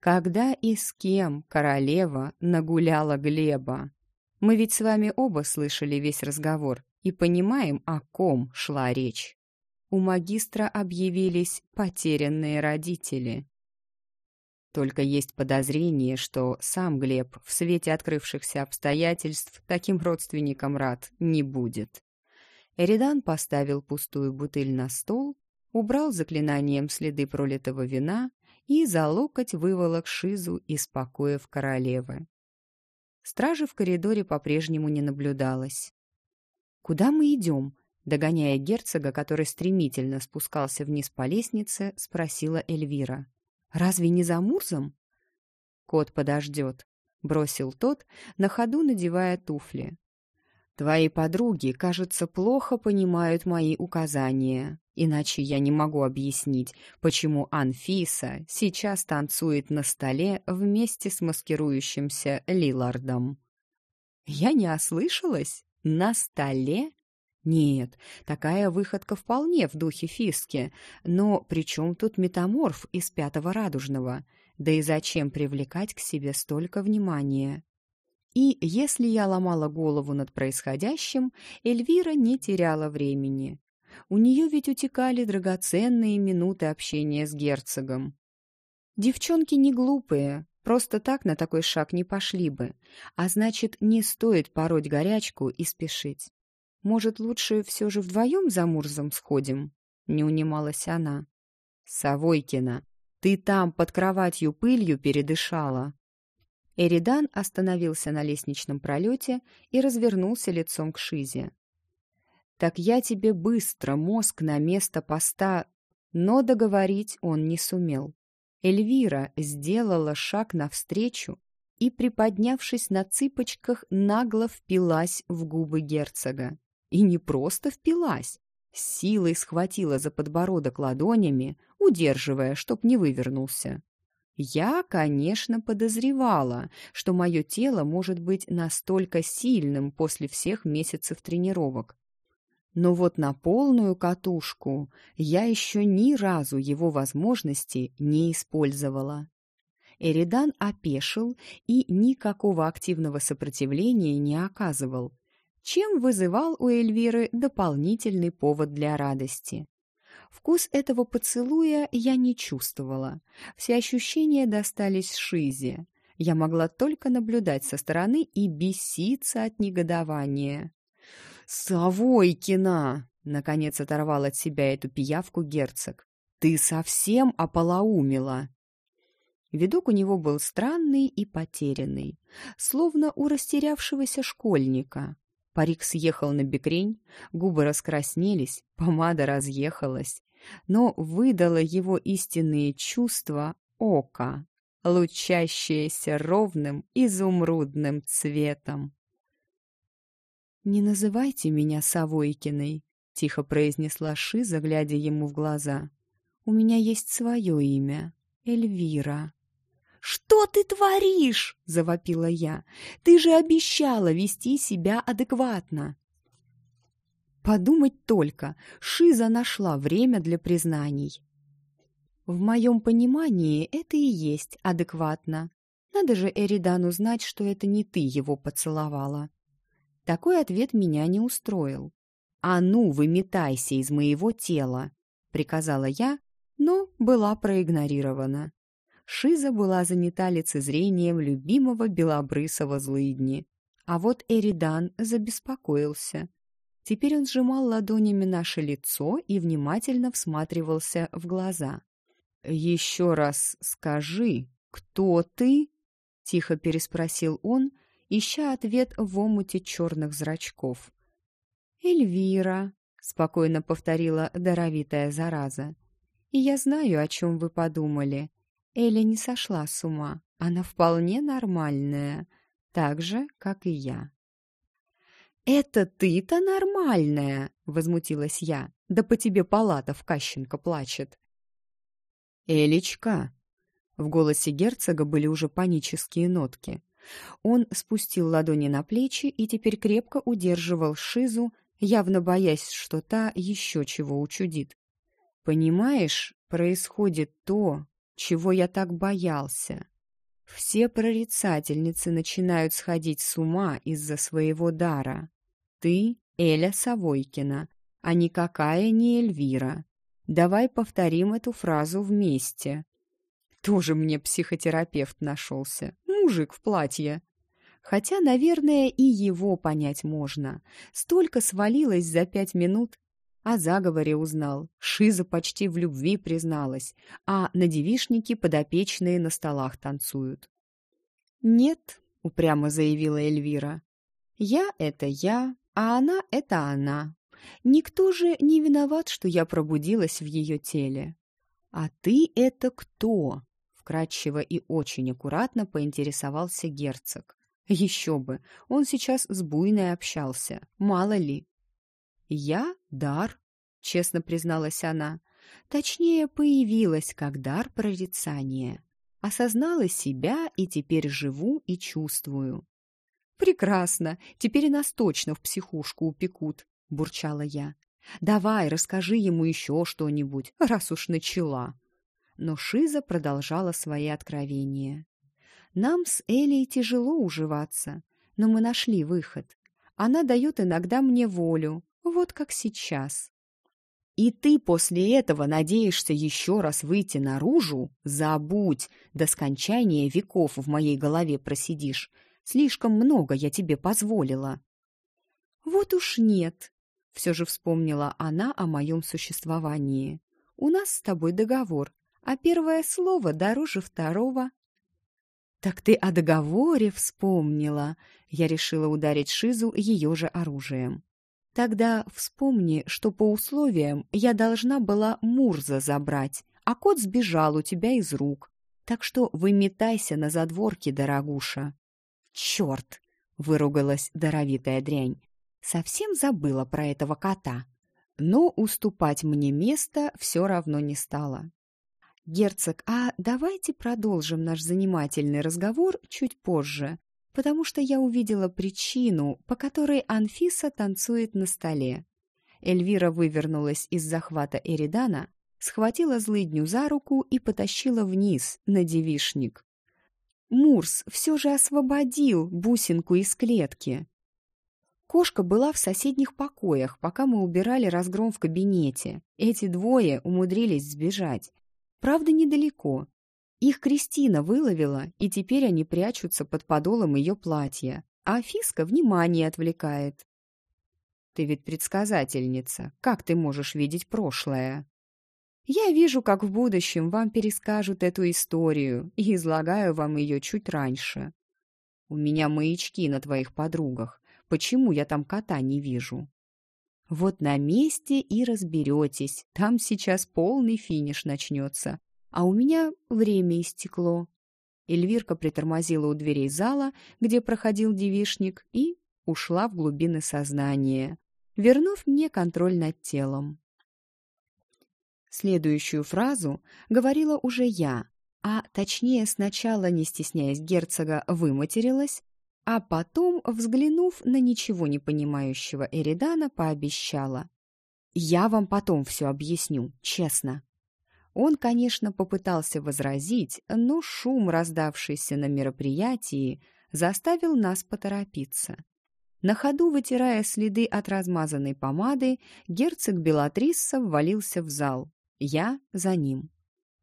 Когда и с кем королева нагуляла Глеба? Мы ведь с вами оба слышали весь разговор и понимаем, о ком шла речь у магистра объявились потерянные родители. Только есть подозрение, что сам Глеб в свете открывшихся обстоятельств таким родственником рад не будет. Эридан поставил пустую бутыль на стол, убрал заклинанием следы пролитого вина и за локоть выволок Шизу из покоев королевы. Стражи в коридоре по-прежнему не наблюдалось. «Куда мы идем?» Догоняя герцога, который стремительно спускался вниз по лестнице, спросила Эльвира. «Разве не за Мурзом?» «Кот подождет», — бросил тот, на ходу надевая туфли. «Твои подруги, кажется, плохо понимают мои указания, иначе я не могу объяснить, почему Анфиса сейчас танцует на столе вместе с маскирующимся Лилардом». «Я не ослышалась? На столе?» Нет, такая выходка вполне в духе Фиски, но при чем тут метаморф из пятого радужного? Да и зачем привлекать к себе столько внимания? И если я ломала голову над происходящим, Эльвира не теряла времени. У нее ведь утекали драгоценные минуты общения с герцогом. Девчонки не глупые, просто так на такой шаг не пошли бы, а значит, не стоит пороть горячку и спешить. Может, лучше все же вдвоем за Мурзом сходим? Не унималась она. Савойкина, ты там под кроватью пылью передышала. Эридан остановился на лестничном пролете и развернулся лицом к Шизе. «Так я тебе быстро мозг на место поста...» Но договорить он не сумел. Эльвира сделала шаг навстречу и, приподнявшись на цыпочках, нагло впилась в губы герцога. И не просто впилась, силой схватила за подбородок ладонями, удерживая, чтоб не вывернулся. Я, конечно, подозревала, что мое тело может быть настолько сильным после всех месяцев тренировок. Но вот на полную катушку я еще ни разу его возможности не использовала. Эридан опешил и никакого активного сопротивления не оказывал, чем вызывал у Эльвиры дополнительный повод для радости. Вкус этого поцелуя я не чувствовала. Все ощущения достались Шизе. Я могла только наблюдать со стороны и беситься от негодования. «Савойкина!» — наконец оторвал от себя эту пиявку герцог. «Ты совсем ополоумила!» Видок у него был странный и потерянный, словно у растерявшегося школьника. Парик съехал на бекрень, губы раскраснелись, помада разъехалась, но выдало его истинные чувства ока, лучащееся ровным изумрудным цветом. «Не называйте меня Савойкиной», — тихо произнесла Шиза, глядя ему в глаза. «У меня есть свое имя — Эльвира». «Что ты творишь?» — завопила я. «Ты же обещала вести себя адекватно!» Подумать только, Шиза нашла время для признаний. В моем понимании это и есть адекватно. Надо же Эридану знать, что это не ты его поцеловала. Такой ответ меня не устроил. «А ну, выметайся из моего тела!» — приказала я, но была проигнорирована. Шиза была занята лицезрением любимого белобрысого злыдни. А вот Эридан забеспокоился. Теперь он сжимал ладонями наше лицо и внимательно всматривался в глаза. «Еще раз скажи, кто ты?» — тихо переспросил он, ища ответ в омуте черных зрачков. «Эльвира», — спокойно повторила даровитая зараза. «И я знаю, о чем вы подумали. Эля не сошла с ума, она вполне нормальная, так же, как и я. «Это ты-то нормальная!» — возмутилась я. «Да по тебе палата в Кащенко плачет!» «Элечка!» В голосе герцога были уже панические нотки. Он спустил ладони на плечи и теперь крепко удерживал Шизу, явно боясь, что та еще чего учудит. «Понимаешь, происходит то, чего я так боялся. Все прорицательницы начинают сходить с ума из-за своего дара. Ты — Эля Савойкина, а никакая не Эльвира. Давай повторим эту фразу вместе. Тоже мне психотерапевт нашелся. Мужик в платье. Хотя, наверное, и его понять можно. Столько свалилось за пять минут, о заговоре узнал, Шиза почти в любви призналась, а на девишнике подопечные на столах танцуют. «Нет», — упрямо заявила Эльвира, — «я — это я, а она — это она. Никто же не виноват, что я пробудилась в ее теле». «А ты это кто?» — вкратчиво и очень аккуратно поинтересовался герцог. «Еще бы, он сейчас с Буйной общался, мало ли». «Я — дар», — честно призналась она. Точнее, появилась как дар прорицания. Осознала себя и теперь живу и чувствую. «Прекрасно! Теперь нас точно в психушку упекут», — бурчала я. «Давай, расскажи ему еще что-нибудь, раз уж начала». Но Шиза продолжала свои откровения. «Нам с Элей тяжело уживаться. но мы нашли выход. Она дает иногда мне волю, вот как сейчас. И ты после этого надеешься еще раз выйти наружу? Забудь, до скончания веков в моей голове просидишь. Слишком много я тебе позволила. Вот уж нет, все же вспомнила она о моем существовании. У нас с тобой договор, а первое слово дороже второго. «Так ты о договоре вспомнила!» Я решила ударить Шизу ее же оружием. «Тогда вспомни, что по условиям я должна была Мурза забрать, а кот сбежал у тебя из рук. Так что выметайся на задворке, дорогуша». «Черт!» — выругалась даровитая дрянь. «Совсем забыла про этого кота». Но уступать мне место все равно не стало. «Герцог, а давайте продолжим наш занимательный разговор чуть позже, потому что я увидела причину, по которой Анфиса танцует на столе». Эльвира вывернулась из захвата Эридана, схватила злыдню за руку и потащила вниз, на девишник. Мурс все же освободил бусинку из клетки. Кошка была в соседних покоях, пока мы убирали разгром в кабинете. Эти двое умудрились сбежать. Правда, недалеко. Их Кристина выловила, и теперь они прячутся под подолом ее платья, а Фиска внимание отвлекает. «Ты ведь предсказательница. Как ты можешь видеть прошлое?» «Я вижу, как в будущем вам перескажут эту историю и излагаю вам ее чуть раньше. У меня маячки на твоих подругах. Почему я там кота не вижу?» Вот на месте и разберетесь. Там сейчас полный финиш начнется. А у меня время истекло. Эльвирка притормозила у дверей зала, где проходил девишник, и ушла в глубины сознания, вернув мне контроль над телом. Следующую фразу говорила уже я, а точнее сначала, не стесняясь герцога, выматерилась, а потом, взглянув на ничего не понимающего Эридана, пообещала. «Я вам потом все объясню, честно». Он, конечно, попытался возразить, но шум, раздавшийся на мероприятии, заставил нас поторопиться. На ходу, вытирая следы от размазанной помады, герцог Белатрисса ввалился в зал. Я за ним.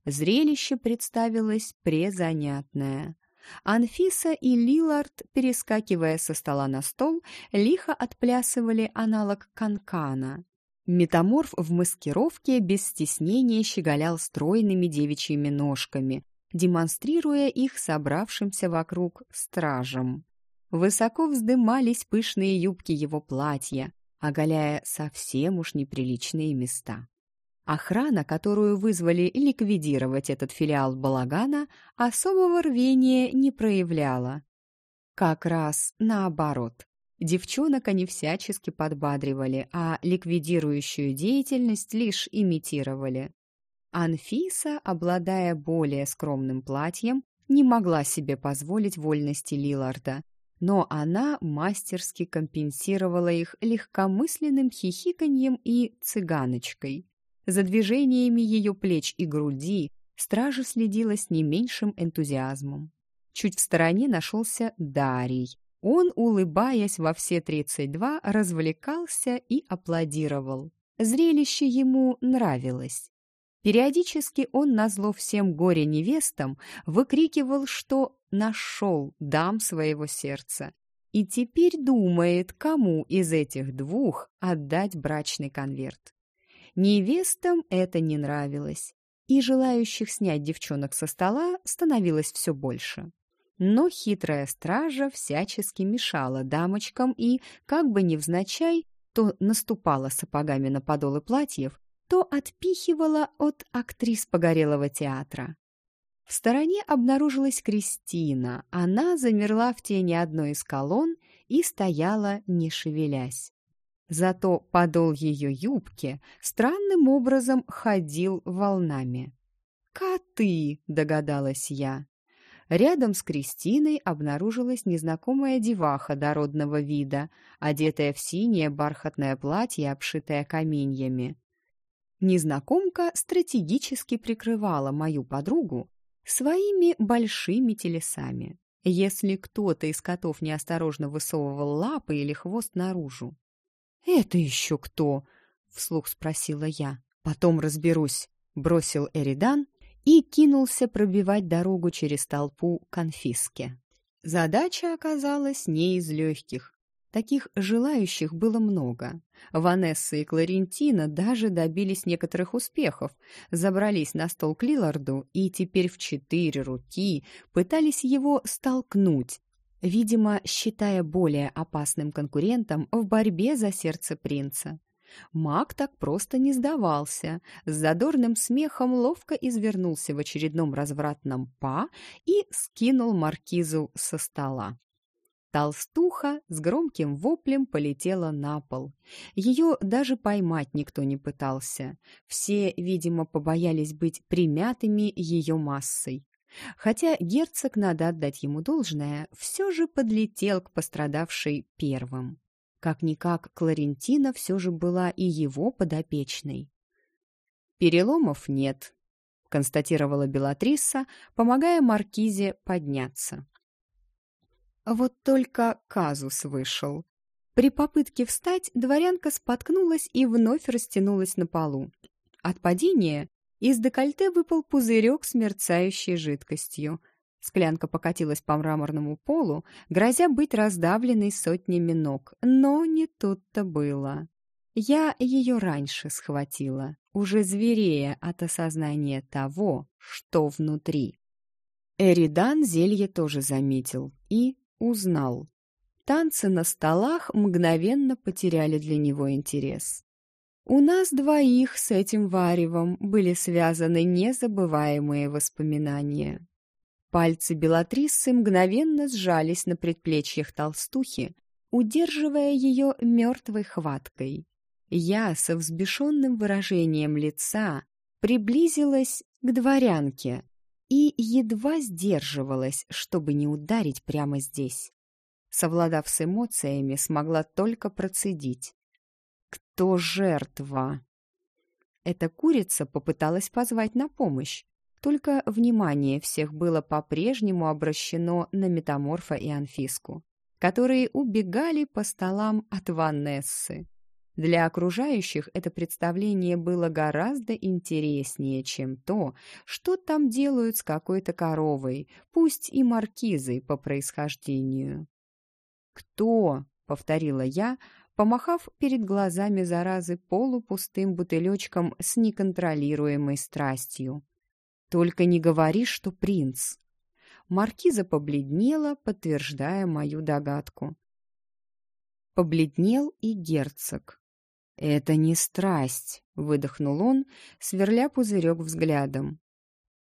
Зрелище представилось презанятное. Анфиса и Лилард, перескакивая со стола на стол, лихо отплясывали аналог канкана. Метаморф в маскировке без стеснения щеголял стройными девичьими ножками, демонстрируя их собравшимся вокруг стражам. Высоко вздымались пышные юбки его платья, оголяя совсем уж неприличные места. Охрана, которую вызвали ликвидировать этот филиал балагана, особого рвения не проявляла. Как раз наоборот. Девчонок они всячески подбадривали, а ликвидирующую деятельность лишь имитировали. Анфиса, обладая более скромным платьем, не могла себе позволить вольности Лиларда, но она мастерски компенсировала их легкомысленным хихиканьем и цыганочкой. За движениями ее плеч и груди стража следила с не меньшим энтузиазмом. Чуть в стороне нашелся Дарий. Он, улыбаясь во все тридцать два, развлекался и аплодировал. Зрелище ему нравилось. Периодически он, назло всем горе-невестам, выкрикивал, что нашел дам своего сердца и теперь думает, кому из этих двух отдать брачный конверт. Невестам это не нравилось, и желающих снять девчонок со стола становилось все больше. Но хитрая стража всячески мешала дамочкам и, как бы невзначай, то наступала сапогами на подолы платьев, то отпихивала от актрис погорелого театра. В стороне обнаружилась Кристина. Она замерла в тени одной из колонн и стояла, не шевелясь. Зато подол ее юбки странным образом ходил волнами. «Коты!» — догадалась я. Рядом с Кристиной обнаружилась незнакомая деваха дородного вида, одетая в синее бархатное платье, обшитое каменьями. Незнакомка стратегически прикрывала мою подругу своими большими телесами. если кто-то из котов неосторожно высовывал лапы или хвост наружу. «Это еще кто?» — вслух спросила я. «Потом разберусь», — бросил Эридан и кинулся пробивать дорогу через толпу конфиски. Задача оказалась не из легких. Таких желающих было много. Ванесса и Кларентина даже добились некоторых успехов, забрались на стол к Лиларду и теперь в четыре руки пытались его столкнуть, видимо, считая более опасным конкурентом в борьбе за сердце принца. Маг так просто не сдавался, с задорным смехом ловко извернулся в очередном развратном па и скинул маркизу со стола. Толстуха с громким воплем полетела на пол. Ее даже поймать никто не пытался. Все, видимо, побоялись быть примятыми ее массой. Хотя герцог, надо отдать ему должное, все же подлетел к пострадавшей первым. Как-никак Кларентина все же была и его подопечной. «Переломов нет», — констатировала Белатриса, помогая Маркизе подняться. Вот только казус вышел. При попытке встать дворянка споткнулась и вновь растянулась на полу. От падения из декольте выпал пузырек с мерцающей жидкостью. Склянка покатилась по мраморному полу, грозя быть раздавленной сотнями ног, но не тут-то было. Я ее раньше схватила, уже зверея от осознания того, что внутри. Эридан зелье тоже заметил и узнал. Танцы на столах мгновенно потеряли для него интерес. У нас двоих с этим варевом были связаны незабываемые воспоминания. Пальцы Белатрисы мгновенно сжались на предплечьях толстухи, удерживая ее мертвой хваткой. Я со взбешенным выражением лица приблизилась к дворянке, и едва сдерживалась, чтобы не ударить прямо здесь. Совладав с эмоциями, смогла только процедить. «Кто жертва?» Эта курица попыталась позвать на помощь, только внимание всех было по-прежнему обращено на метаморфа и Анфиску, которые убегали по столам от Ванессы. Для окружающих это представление было гораздо интереснее, чем то, что там делают с какой-то коровой, пусть и маркизой по происхождению. «Кто?» — повторила я, помахав перед глазами заразы полупустым бутылечком с неконтролируемой страстью. «Только не говори, что принц!» Маркиза побледнела, подтверждая мою догадку. Побледнел и герцог. «Это не страсть», — выдохнул он, сверля пузырек взглядом.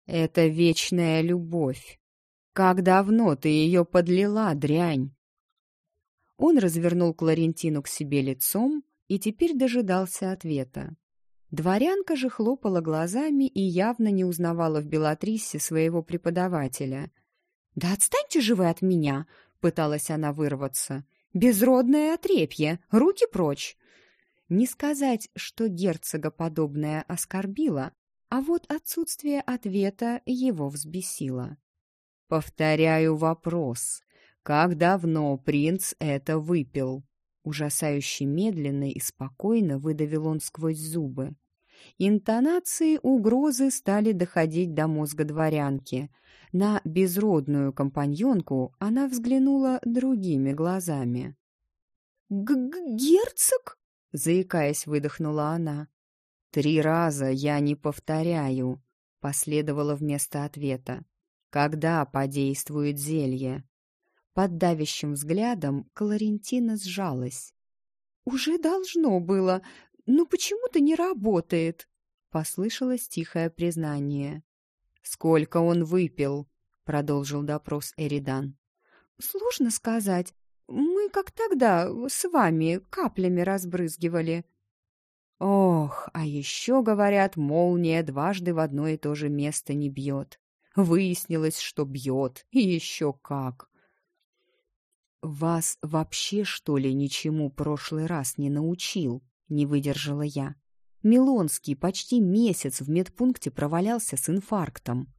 «Это вечная любовь. Как давно ты ее подлила, дрянь?» Он развернул Кларентину к себе лицом и теперь дожидался ответа. Дворянка же хлопала глазами и явно не узнавала в Белатрисе своего преподавателя. «Да отстаньте же вы от меня!» — пыталась она вырваться. «Безродное отрепье! Руки прочь!» Не сказать, что герцога подобное оскорбило, а вот отсутствие ответа его взбесило. «Повторяю вопрос. Как давно принц это выпил?» Ужасающе медленно и спокойно выдавил он сквозь зубы. Интонации угрозы стали доходить до мозга дворянки. На безродную компаньонку она взглянула другими глазами. «Г -г «Герцог?» заикаясь, выдохнула она. «Три раза я не повторяю», — последовало вместо ответа. «Когда подействует зелье?» Под давящим взглядом Кларентина сжалась. «Уже должно было, но почему-то не работает», — послышалось тихое признание. «Сколько он выпил?» — продолжил допрос Эридан. «Сложно сказать. Мы как тогда с вами каплями разбрызгивали. Ох, а еще, говорят, молния дважды в одно и то же место не бьет. Выяснилось, что бьет, и еще как. «Вас вообще, что ли, ничему прошлый раз не научил?» — не выдержала я. Милонский почти месяц в медпункте провалялся с инфарктом.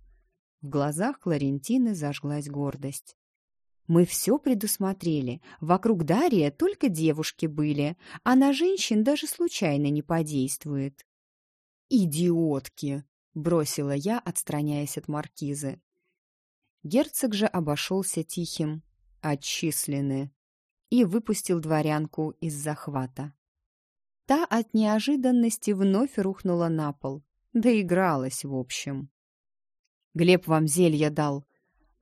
В глазах Кларентины зажглась гордость. Мы все предусмотрели. Вокруг Дария только девушки были, а на женщин даже случайно не подействует. «Идиотки!» — бросила я, отстраняясь от маркизы. Герцог же обошелся тихим «отчислены» и выпустил дворянку из захвата. Та от неожиданности вновь рухнула на пол. Доигралась, в общем. «Глеб вам зелье дал»,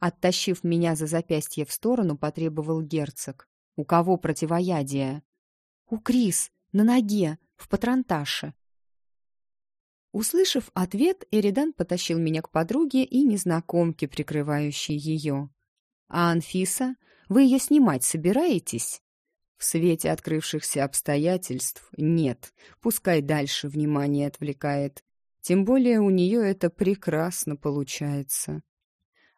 Оттащив меня за запястье в сторону, потребовал герцог. «У кого противоядие?» «У Крис, на ноге, в патронташе». Услышав ответ, Эридан потащил меня к подруге и незнакомке, прикрывающей ее. «А Анфиса? Вы ее снимать собираетесь?» В свете открывшихся обстоятельств нет, пускай дальше внимание отвлекает. Тем более у нее это прекрасно получается.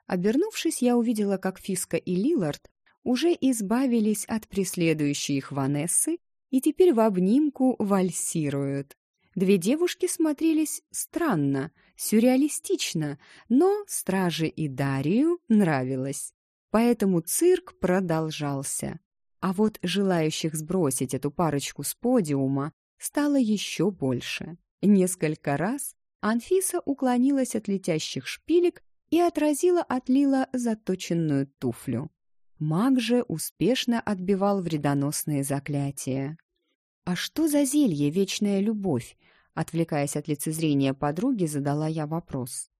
Обернувшись, я увидела, как Фиска и Лилард уже избавились от преследующей их Ванессы и теперь в обнимку вальсируют. Две девушки смотрелись странно, сюрреалистично, но страже и Дарию нравилось. Поэтому цирк продолжался. А вот желающих сбросить эту парочку с подиума стало еще больше. Несколько раз Анфиса уклонилась от летящих шпилек и отразила от Лила заточенную туфлю. Маг же успешно отбивал вредоносные заклятия. «А что за зелье «Вечная любовь»?» Отвлекаясь от лицезрения подруги, задала я вопрос.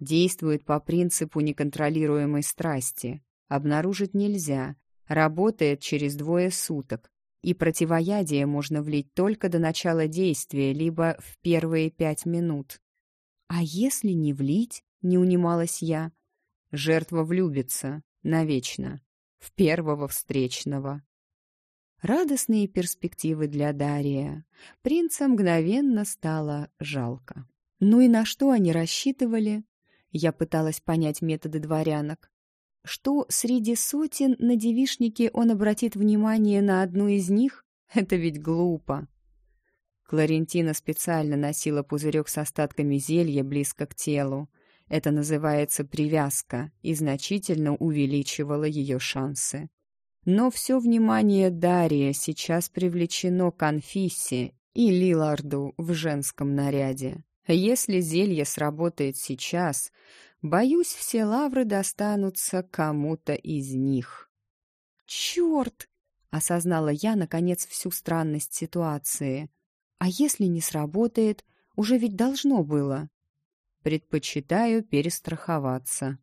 «Действует по принципу неконтролируемой страсти. Обнаружить нельзя. Работает через двое суток. И противоядие можно влить только до начала действия, либо в первые пять минут. А если не влить? не унималась я. Жертва влюбится навечно в первого встречного. Радостные перспективы для Дария. Принца мгновенно стало жалко. Ну и на что они рассчитывали? Я пыталась понять методы дворянок. Что среди сотен на девишнике он обратит внимание на одну из них? Это ведь глупо. Кларентина специально носила пузырек с остатками зелья близко к телу. Это называется привязка и значительно увеличивало ее шансы. Но все внимание Дария сейчас привлечено к Анфисе и Лиларду в женском наряде. Если зелье сработает сейчас, боюсь, все лавры достанутся кому-то из них. «Черт!» — осознала я, наконец, всю странность ситуации. «А если не сработает? Уже ведь должно было». Предпочитаю перестраховаться.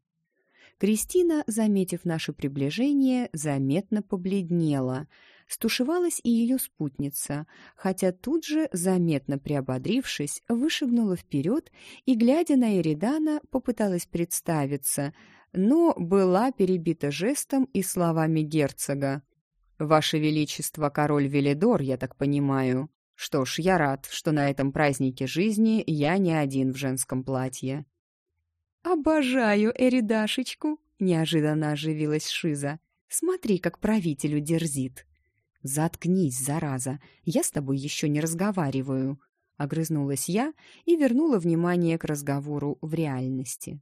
Кристина, заметив наше приближение, заметно побледнела. Стушевалась и ее спутница, хотя тут же, заметно приободрившись, вышагнула вперед и, глядя на Эридана, попыталась представиться, но была перебита жестом и словами герцога. «Ваше Величество, король Велидор, я так понимаю». Что ж, я рад, что на этом празднике жизни я не один в женском платье. «Обожаю Эридашечку!» — неожиданно оживилась Шиза. «Смотри, как правителю дерзит!» «Заткнись, зараза! Я с тобой еще не разговариваю!» — огрызнулась я и вернула внимание к разговору в реальности.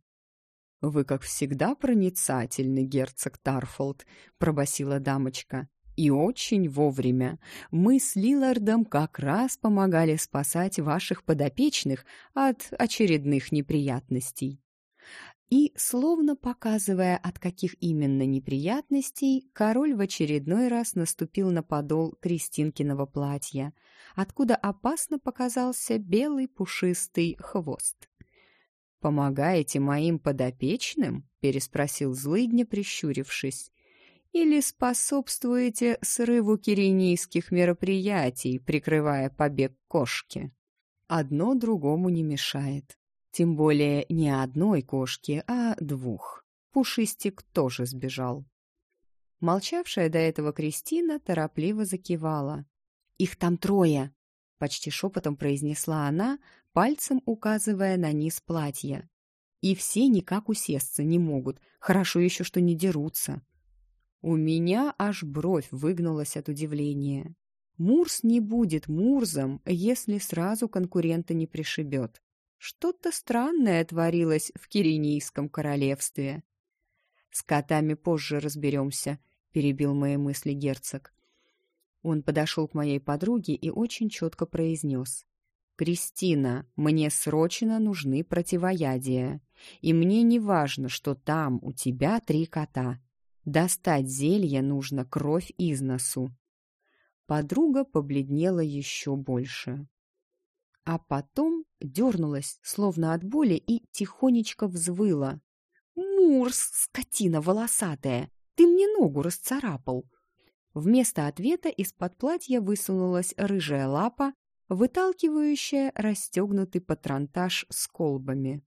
«Вы, как всегда, проницательны, герцог Тарфолд», — пробасила дамочка. И очень вовремя. Мы с Лилардом как раз помогали спасать ваших подопечных от очередных неприятностей. И, словно показывая, от каких именно неприятностей, король в очередной раз наступил на подол Кристинкиного платья, откуда опасно показался белый пушистый хвост. «Помогаете моим подопечным?» — переспросил злыдня, прищурившись или способствуете срыву киренийских мероприятий, прикрывая побег кошки. Одно другому не мешает. Тем более не одной кошки, а двух. Пушистик тоже сбежал. Молчавшая до этого Кристина торопливо закивала. «Их там трое!» — почти шепотом произнесла она, пальцем указывая на низ платья. «И все никак усесться не могут. Хорошо еще, что не дерутся. У меня аж бровь выгнулась от удивления. Мурс не будет Мурзом, если сразу конкурента не пришибет. Что-то странное творилось в Киренийском королевстве. «С котами позже разберемся», — перебил мои мысли герцог. Он подошел к моей подруге и очень четко произнес. «Кристина, мне срочно нужны противоядия, и мне не важно, что там у тебя три кота. Достать зелье нужно кровь из носу». Подруга побледнела еще больше. А потом дернулась, словно от боли, и тихонечко взвыла. «Мурс, скотина волосатая, ты мне ногу расцарапал!» Вместо ответа из-под платья высунулась рыжая лапа, выталкивающая расстегнутый патронтаж с колбами.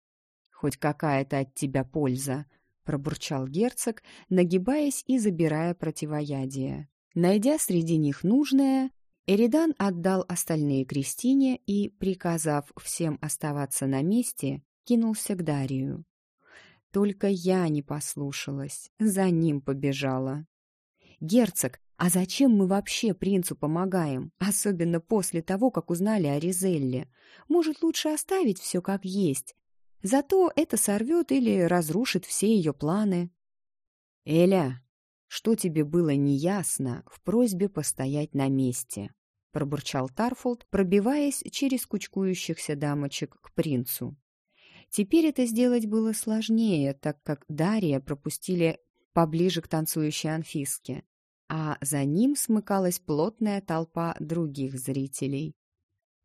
«Хоть какая-то от тебя польза!» — пробурчал герцог, нагибаясь и забирая противоядие. Найдя среди них нужное, Эридан отдал остальные Кристине и, приказав всем оставаться на месте, кинулся к Дарию. Только я не послушалась, за ним побежала. «Герцог, а зачем мы вообще принцу помогаем, особенно после того, как узнали о Ризелле? Может, лучше оставить все как есть? Зато это сорвет или разрушит все ее планы». «Эля, что тебе было неясно в просьбе постоять на месте?» — пробурчал Тарфолд, пробиваясь через кучкующихся дамочек к принцу. Теперь это сделать было сложнее, так как Дарья пропустили поближе к танцующей Анфиске, а за ним смыкалась плотная толпа других зрителей.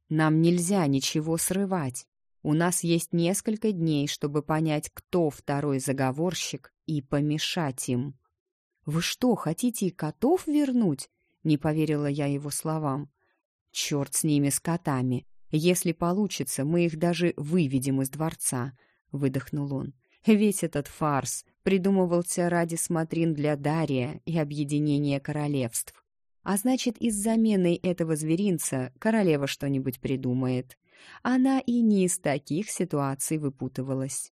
«Нам нельзя ничего срывать. У нас есть несколько дней, чтобы понять, кто второй заговорщик, и помешать им». «Вы что, хотите и котов вернуть?» — не поверила я его словам. «Черт с ними, с котами! Если получится, мы их даже выведем из дворца», — выдохнул он. «Весь этот фарс придумывался ради смотрин для Дария и объединения королевств. А значит, из замены этого зверинца королева что-нибудь придумает. Она и не из таких ситуаций выпутывалась».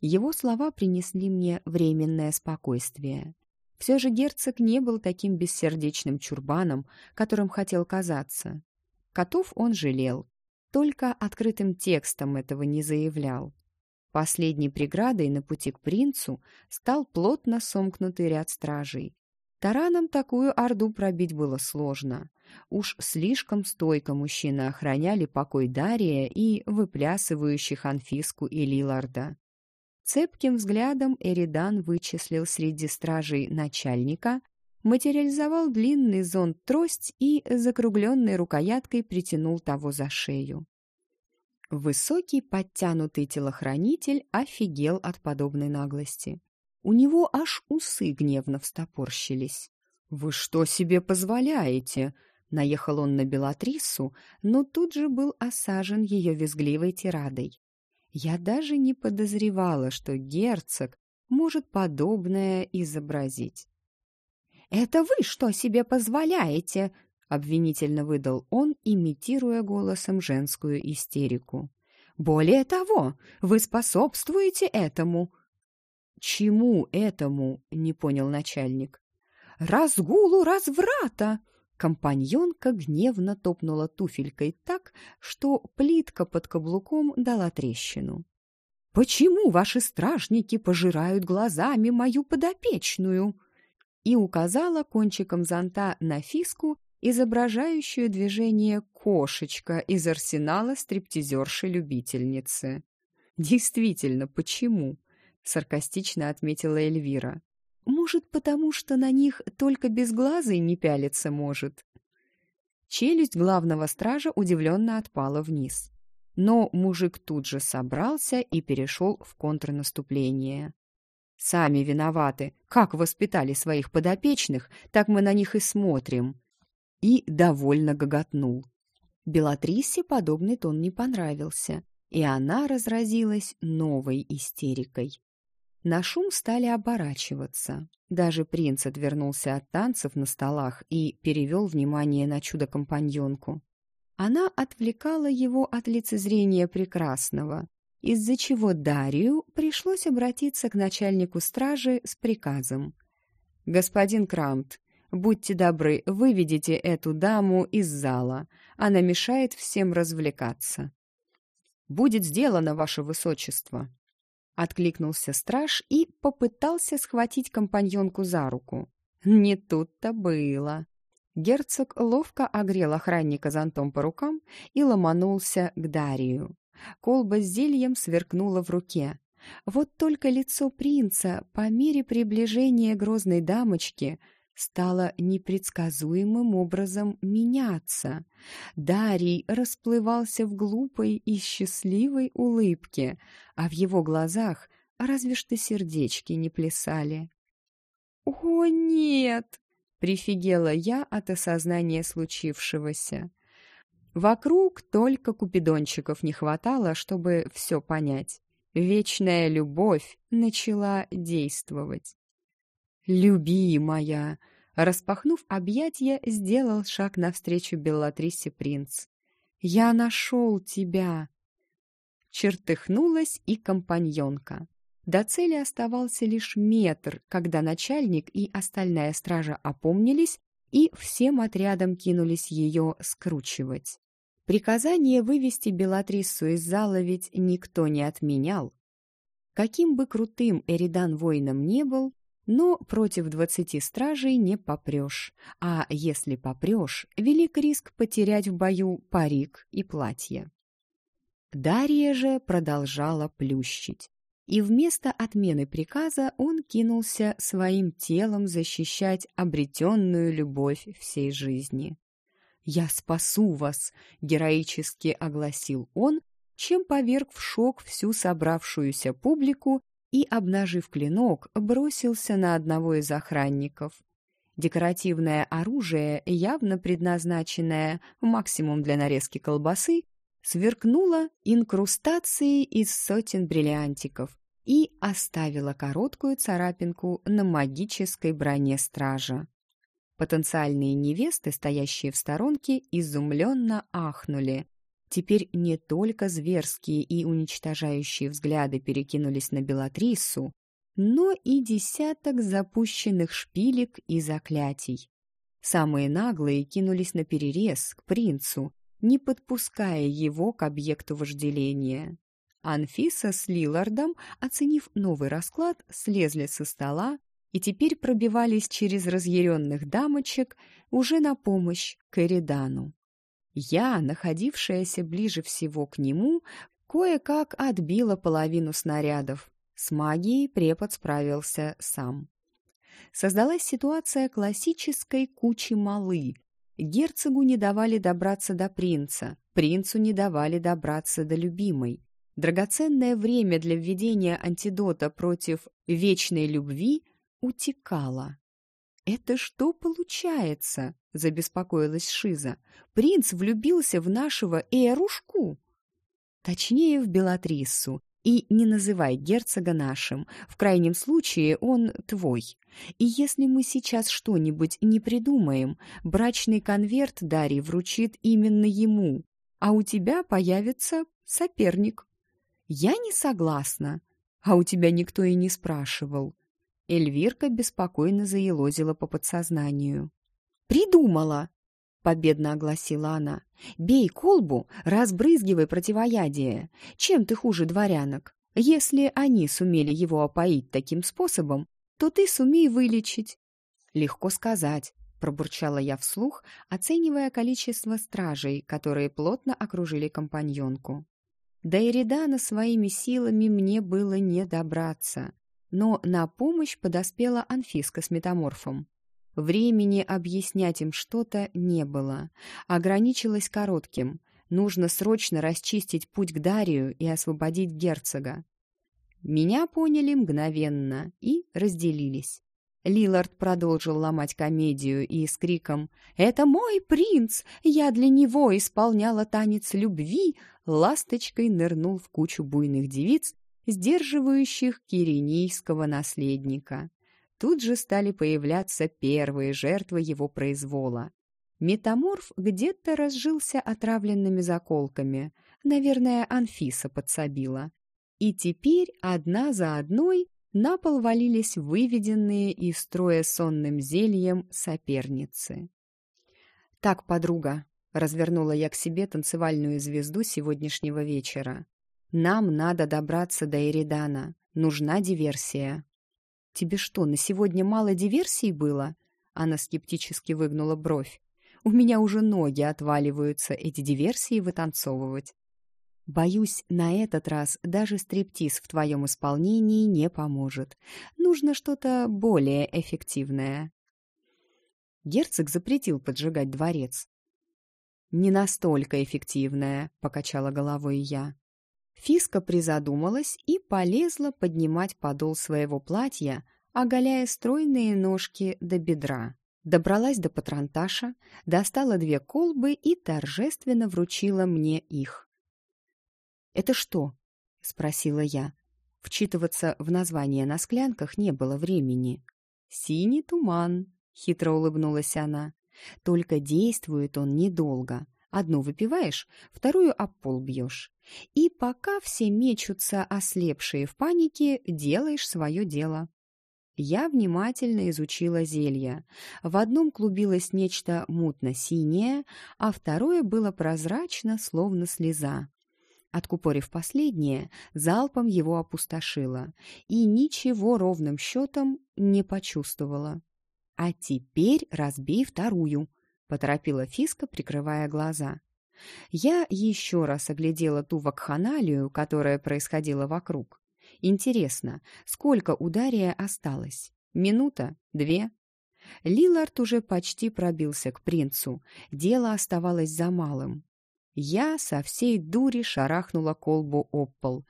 Его слова принесли мне временное спокойствие. Все же герцог не был таким бессердечным чурбаном, которым хотел казаться. Котов он жалел, только открытым текстом этого не заявлял. Последней преградой на пути к принцу стал плотно сомкнутый ряд стражей. Тараном такую орду пробить было сложно. Уж слишком стойко мужчины охраняли покой Дария и выплясывающих Анфиску и Лиларда. Цепким взглядом Эридан вычислил среди стражей начальника, материализовал длинный зонт-трость и закругленной рукояткой притянул того за шею. Высокий, подтянутый телохранитель офигел от подобной наглости. У него аж усы гневно встопорщились. «Вы что себе позволяете?» Наехал он на Белатрису, но тут же был осажен ее визгливой тирадой. Я даже не подозревала, что герцог может подобное изобразить. «Это вы что себе позволяете?» — обвинительно выдал он, имитируя голосом женскую истерику. «Более того, вы способствуете этому». «Чему этому?» — не понял начальник. «Разгулу разврата!» Компаньонка гневно топнула туфелькой так, что плитка под каблуком дала трещину. «Почему ваши стражники пожирают глазами мою подопечную?» и указала кончиком зонта на фиску, изображающую движение кошечка из арсенала стриптизерши-любительницы. «Действительно, почему?» — саркастично отметила Эльвира. «Может, потому что на них только безглазый не пялиться может?» Челюсть главного стража удивленно отпала вниз. Но мужик тут же собрался и перешел в контрнаступление. Сами виноваты. Как воспитали своих подопечных, так мы на них и смотрим. И довольно гоготнул. Белатрисе подобный тон не понравился, и она разразилась новой истерикой. На шум стали оборачиваться. Даже принц отвернулся от танцев на столах и перевел внимание на чудо-компаньонку. Она отвлекала его от лицезрения прекрасного, из-за чего Дарию пришлось обратиться к начальнику стражи с приказом. «Господин Крамт, будьте добры, выведите эту даму из зала. Она мешает всем развлекаться». «Будет сделано, ваше высочество». Откликнулся страж и попытался схватить компаньонку за руку. Не тут-то было. Герцог ловко огрел охранника зонтом по рукам и ломанулся к Дарию. Колба с зельем сверкнула в руке. Вот только лицо принца по мере приближения грозной дамочки стало непредсказуемым образом меняться. Дарий расплывался в глупой и счастливой улыбке, а в его глазах разве что сердечки не плясали. «О, нет!» — прифигела я от осознания случившегося. Вокруг только купидончиков не хватало, чтобы все понять. Вечная любовь начала действовать. «Любимая!» Распахнув объятья, сделал шаг навстречу Беллатрисе принц. «Я нашел тебя!» Чертыхнулась и компаньонка. До цели оставался лишь метр, когда начальник и остальная стража опомнились и всем отрядом кинулись ее скручивать. Приказание вывести Белатрису из зала ведь никто не отменял. Каким бы крутым Эридан воином не был, но против двадцати стражей не попрешь, а если попрешь, велик риск потерять в бою парик и платье. Дарья же продолжала плющить, и вместо отмены приказа он кинулся своим телом защищать обретенную любовь всей жизни. «Я спасу вас!» — героически огласил он, чем поверг в шок всю собравшуюся публику и, обнажив клинок, бросился на одного из охранников. Декоративное оружие, явно предназначенное максимум для нарезки колбасы, сверкнуло инкрустацией из сотен бриллиантиков и оставило короткую царапинку на магической броне стража. Потенциальные невесты, стоящие в сторонке, изумленно ахнули, Теперь не только зверские и уничтожающие взгляды перекинулись на Белатрису, но и десяток запущенных шпилек и заклятий. Самые наглые кинулись на перерез к принцу, не подпуская его к объекту вожделения. Анфиса с Лилардом, оценив новый расклад, слезли со стола и теперь пробивались через разъяренных дамочек уже на помощь Коридану. Я, находившаяся ближе всего к нему, кое-как отбила половину снарядов. С магией препод справился сам. Создалась ситуация классической кучи малы. Герцогу не давали добраться до принца, принцу не давали добраться до любимой. Драгоценное время для введения антидота против вечной любви утекало. «Это что получается?» — забеспокоилась Шиза. «Принц влюбился в нашего Эрушку?» «Точнее, в Белатрису. И не называй герцога нашим. В крайнем случае он твой. И если мы сейчас что-нибудь не придумаем, брачный конверт Дарья вручит именно ему, а у тебя появится соперник». «Я не согласна. А у тебя никто и не спрашивал». Эльвирка беспокойно заелозила по подсознанию. «Придумала!» — победно огласила она. «Бей колбу, разбрызгивай противоядие. Чем ты хуже дворянок? Если они сумели его опоить таким способом, то ты сумей вылечить». «Легко сказать», — пробурчала я вслух, оценивая количество стражей, которые плотно окружили компаньонку. До Эридана своими силами мне было не добраться но на помощь подоспела Анфиска с метаморфом. Времени объяснять им что-то не было. Ограничилось коротким. Нужно срочно расчистить путь к Дарию и освободить герцога. Меня поняли мгновенно и разделились. Лилард продолжил ломать комедию и с криком «Это мой принц! Я для него исполняла танец любви!» ласточкой нырнул в кучу буйных девиц сдерживающих киренийского наследника. Тут же стали появляться первые жертвы его произвола. Метаморф где-то разжился отравленными заколками, наверное, Анфиса подсобила. И теперь одна за одной на пол валились выведенные из строя сонным зельем соперницы. «Так, подруга», — развернула я к себе танцевальную звезду сегодняшнего вечера. Нам надо добраться до Эридана. Нужна диверсия. Тебе что, на сегодня мало диверсий было? Она скептически выгнула бровь. У меня уже ноги отваливаются эти диверсии вытанцовывать. Боюсь, на этот раз даже стриптиз в твоем исполнении не поможет. Нужно что-то более эффективное. Герцог запретил поджигать дворец. «Не настолько эффективное», — покачала головой я. Фиска призадумалась и полезла поднимать подол своего платья, оголяя стройные ножки до бедра. Добралась до патронташа, достала две колбы и торжественно вручила мне их. «Это что?» — спросила я. Вчитываться в название на склянках не было времени. «Синий туман», — хитро улыбнулась она. «Только действует он недолго. Одну выпиваешь, вторую об пол бьешь. И пока все мечутся, ослепшие в панике, делаешь свое дело». Я внимательно изучила зелья. В одном клубилось нечто мутно-синее, а второе было прозрачно, словно слеза. Откупорив последнее, залпом его опустошила и ничего ровным счетом не почувствовала. «А теперь разбей вторую», — поторопила Фиска, прикрывая глаза. Я еще раз оглядела ту вакханалию, которая происходила вокруг. Интересно, сколько удария осталось? Минута? Две? Лилард уже почти пробился к принцу. Дело оставалось за малым. Я со всей дури шарахнула колбу об пол.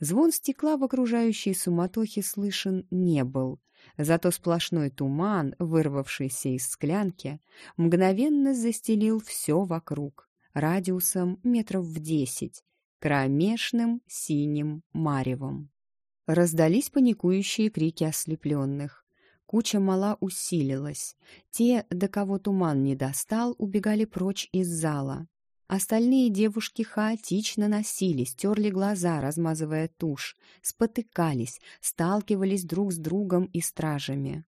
Звон стекла в окружающей суматохе слышен не был. Зато сплошной туман, вырвавшийся из склянки, мгновенно застелил все вокруг, радиусом метров в десять, кромешным синим маревом. Раздались паникующие крики ослепленных. Куча мала усилилась. Те, до кого туман не достал, убегали прочь из зала. Остальные девушки хаотично носились, терли глаза, размазывая тушь, спотыкались, сталкивались друг с другом и стражами.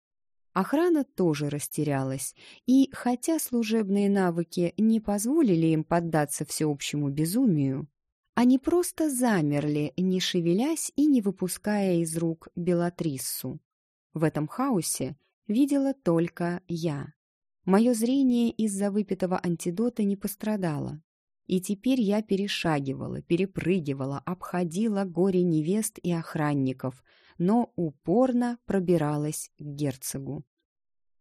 Охрана тоже растерялась, и, хотя служебные навыки не позволили им поддаться всеобщему безумию, они просто замерли, не шевелясь и не выпуская из рук Белатриссу. В этом хаосе видела только я. Мое зрение из-за выпитого антидота не пострадало. И теперь я перешагивала, перепрыгивала, обходила горе невест и охранников, но упорно пробиралась к герцогу.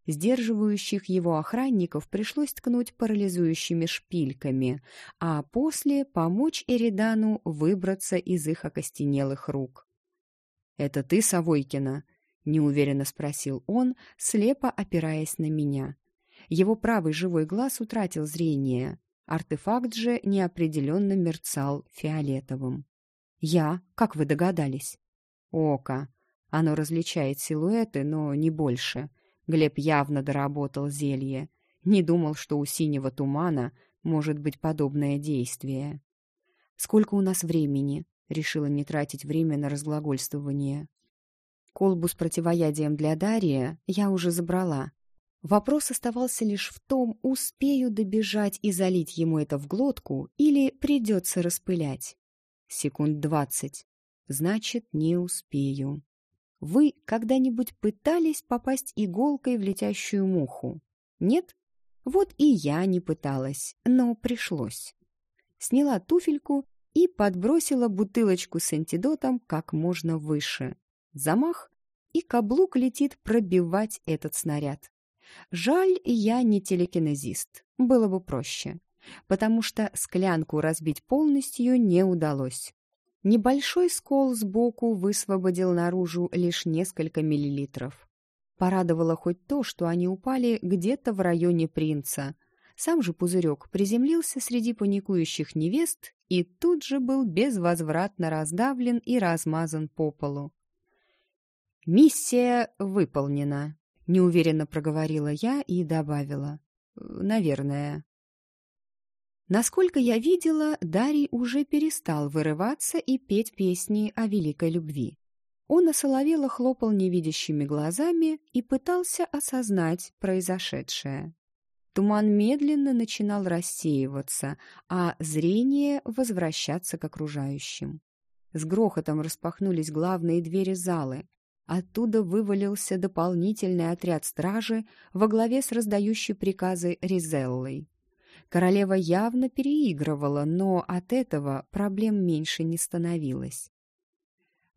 Сдерживающих его охранников пришлось ткнуть парализующими шпильками, а после помочь Эридану выбраться из их окостенелых рук. «Это ты, Савойкина?» — неуверенно спросил он, слепо опираясь на меня. Его правый живой глаз утратил зрение. Артефакт же неопределенно мерцал фиолетовым. «Я? Как вы догадались?» «Око. Оно различает силуэты, но не больше. Глеб явно доработал зелье. Не думал, что у синего тумана может быть подобное действие. «Сколько у нас времени?» — решила не тратить время на разглагольствование. Колбу с противоядием для Дария я уже забрала. Вопрос оставался лишь в том, успею добежать и залить ему это в глотку или придется распылять. Секунд двадцать. Значит, не успею. Вы когда-нибудь пытались попасть иголкой в летящую муху? Нет? Вот и я не пыталась, но пришлось. Сняла туфельку и подбросила бутылочку с антидотом как можно выше. Замах, и каблук летит пробивать этот снаряд. Жаль, я не телекинезист, было бы проще, потому что склянку разбить полностью не удалось. Небольшой скол сбоку высвободил наружу лишь несколько миллилитров. Порадовало хоть то, что они упали где-то в районе принца. Сам же пузырек приземлился среди паникующих невест и тут же был безвозвратно раздавлен и размазан по полу. «Миссия выполнена», — неуверенно проговорила я и добавила. «Наверное». Насколько я видела, Дарий уже перестал вырываться и петь песни о великой любви. Он осоловело хлопал невидящими глазами и пытался осознать произошедшее. Туман медленно начинал рассеиваться, а зрение возвращаться к окружающим. С грохотом распахнулись главные двери залы. Оттуда вывалился дополнительный отряд стражи во главе с раздающей приказы Ризеллой. Королева явно переигрывала, но от этого проблем меньше не становилось.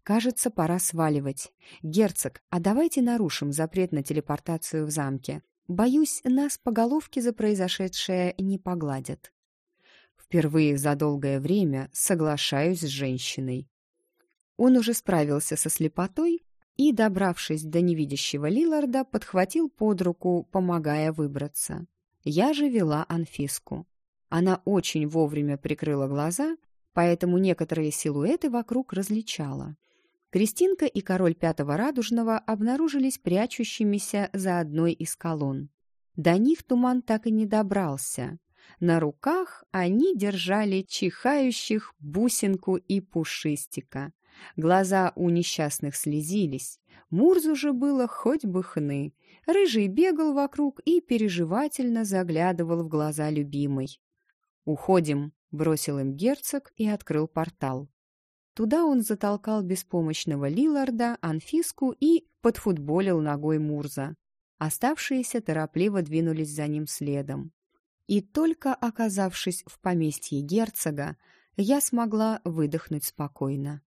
«Кажется, пора сваливать. Герцог, а давайте нарушим запрет на телепортацию в замке. Боюсь, нас по головке за произошедшее не погладят». Впервые за долгое время соглашаюсь с женщиной. Он уже справился со слепотой и, добравшись до невидящего Лиларда, подхватил под руку, помогая выбраться. Я же вела Анфиску. Она очень вовремя прикрыла глаза, поэтому некоторые силуэты вокруг различала. Кристинка и король Пятого Радужного обнаружились прячущимися за одной из колонн. До них туман так и не добрался. На руках они держали чихающих бусинку и пушистика. Глаза у несчастных слезились. Мурзу же было хоть бы хны. Рыжий бегал вокруг и переживательно заглядывал в глаза любимой. «Уходим», — бросил им герцог и открыл портал. Туда он затолкал беспомощного Лиларда, Анфиску и подфутболил ногой Мурза. Оставшиеся торопливо двинулись за ним следом. И только оказавшись в поместье герцога, я смогла выдохнуть спокойно.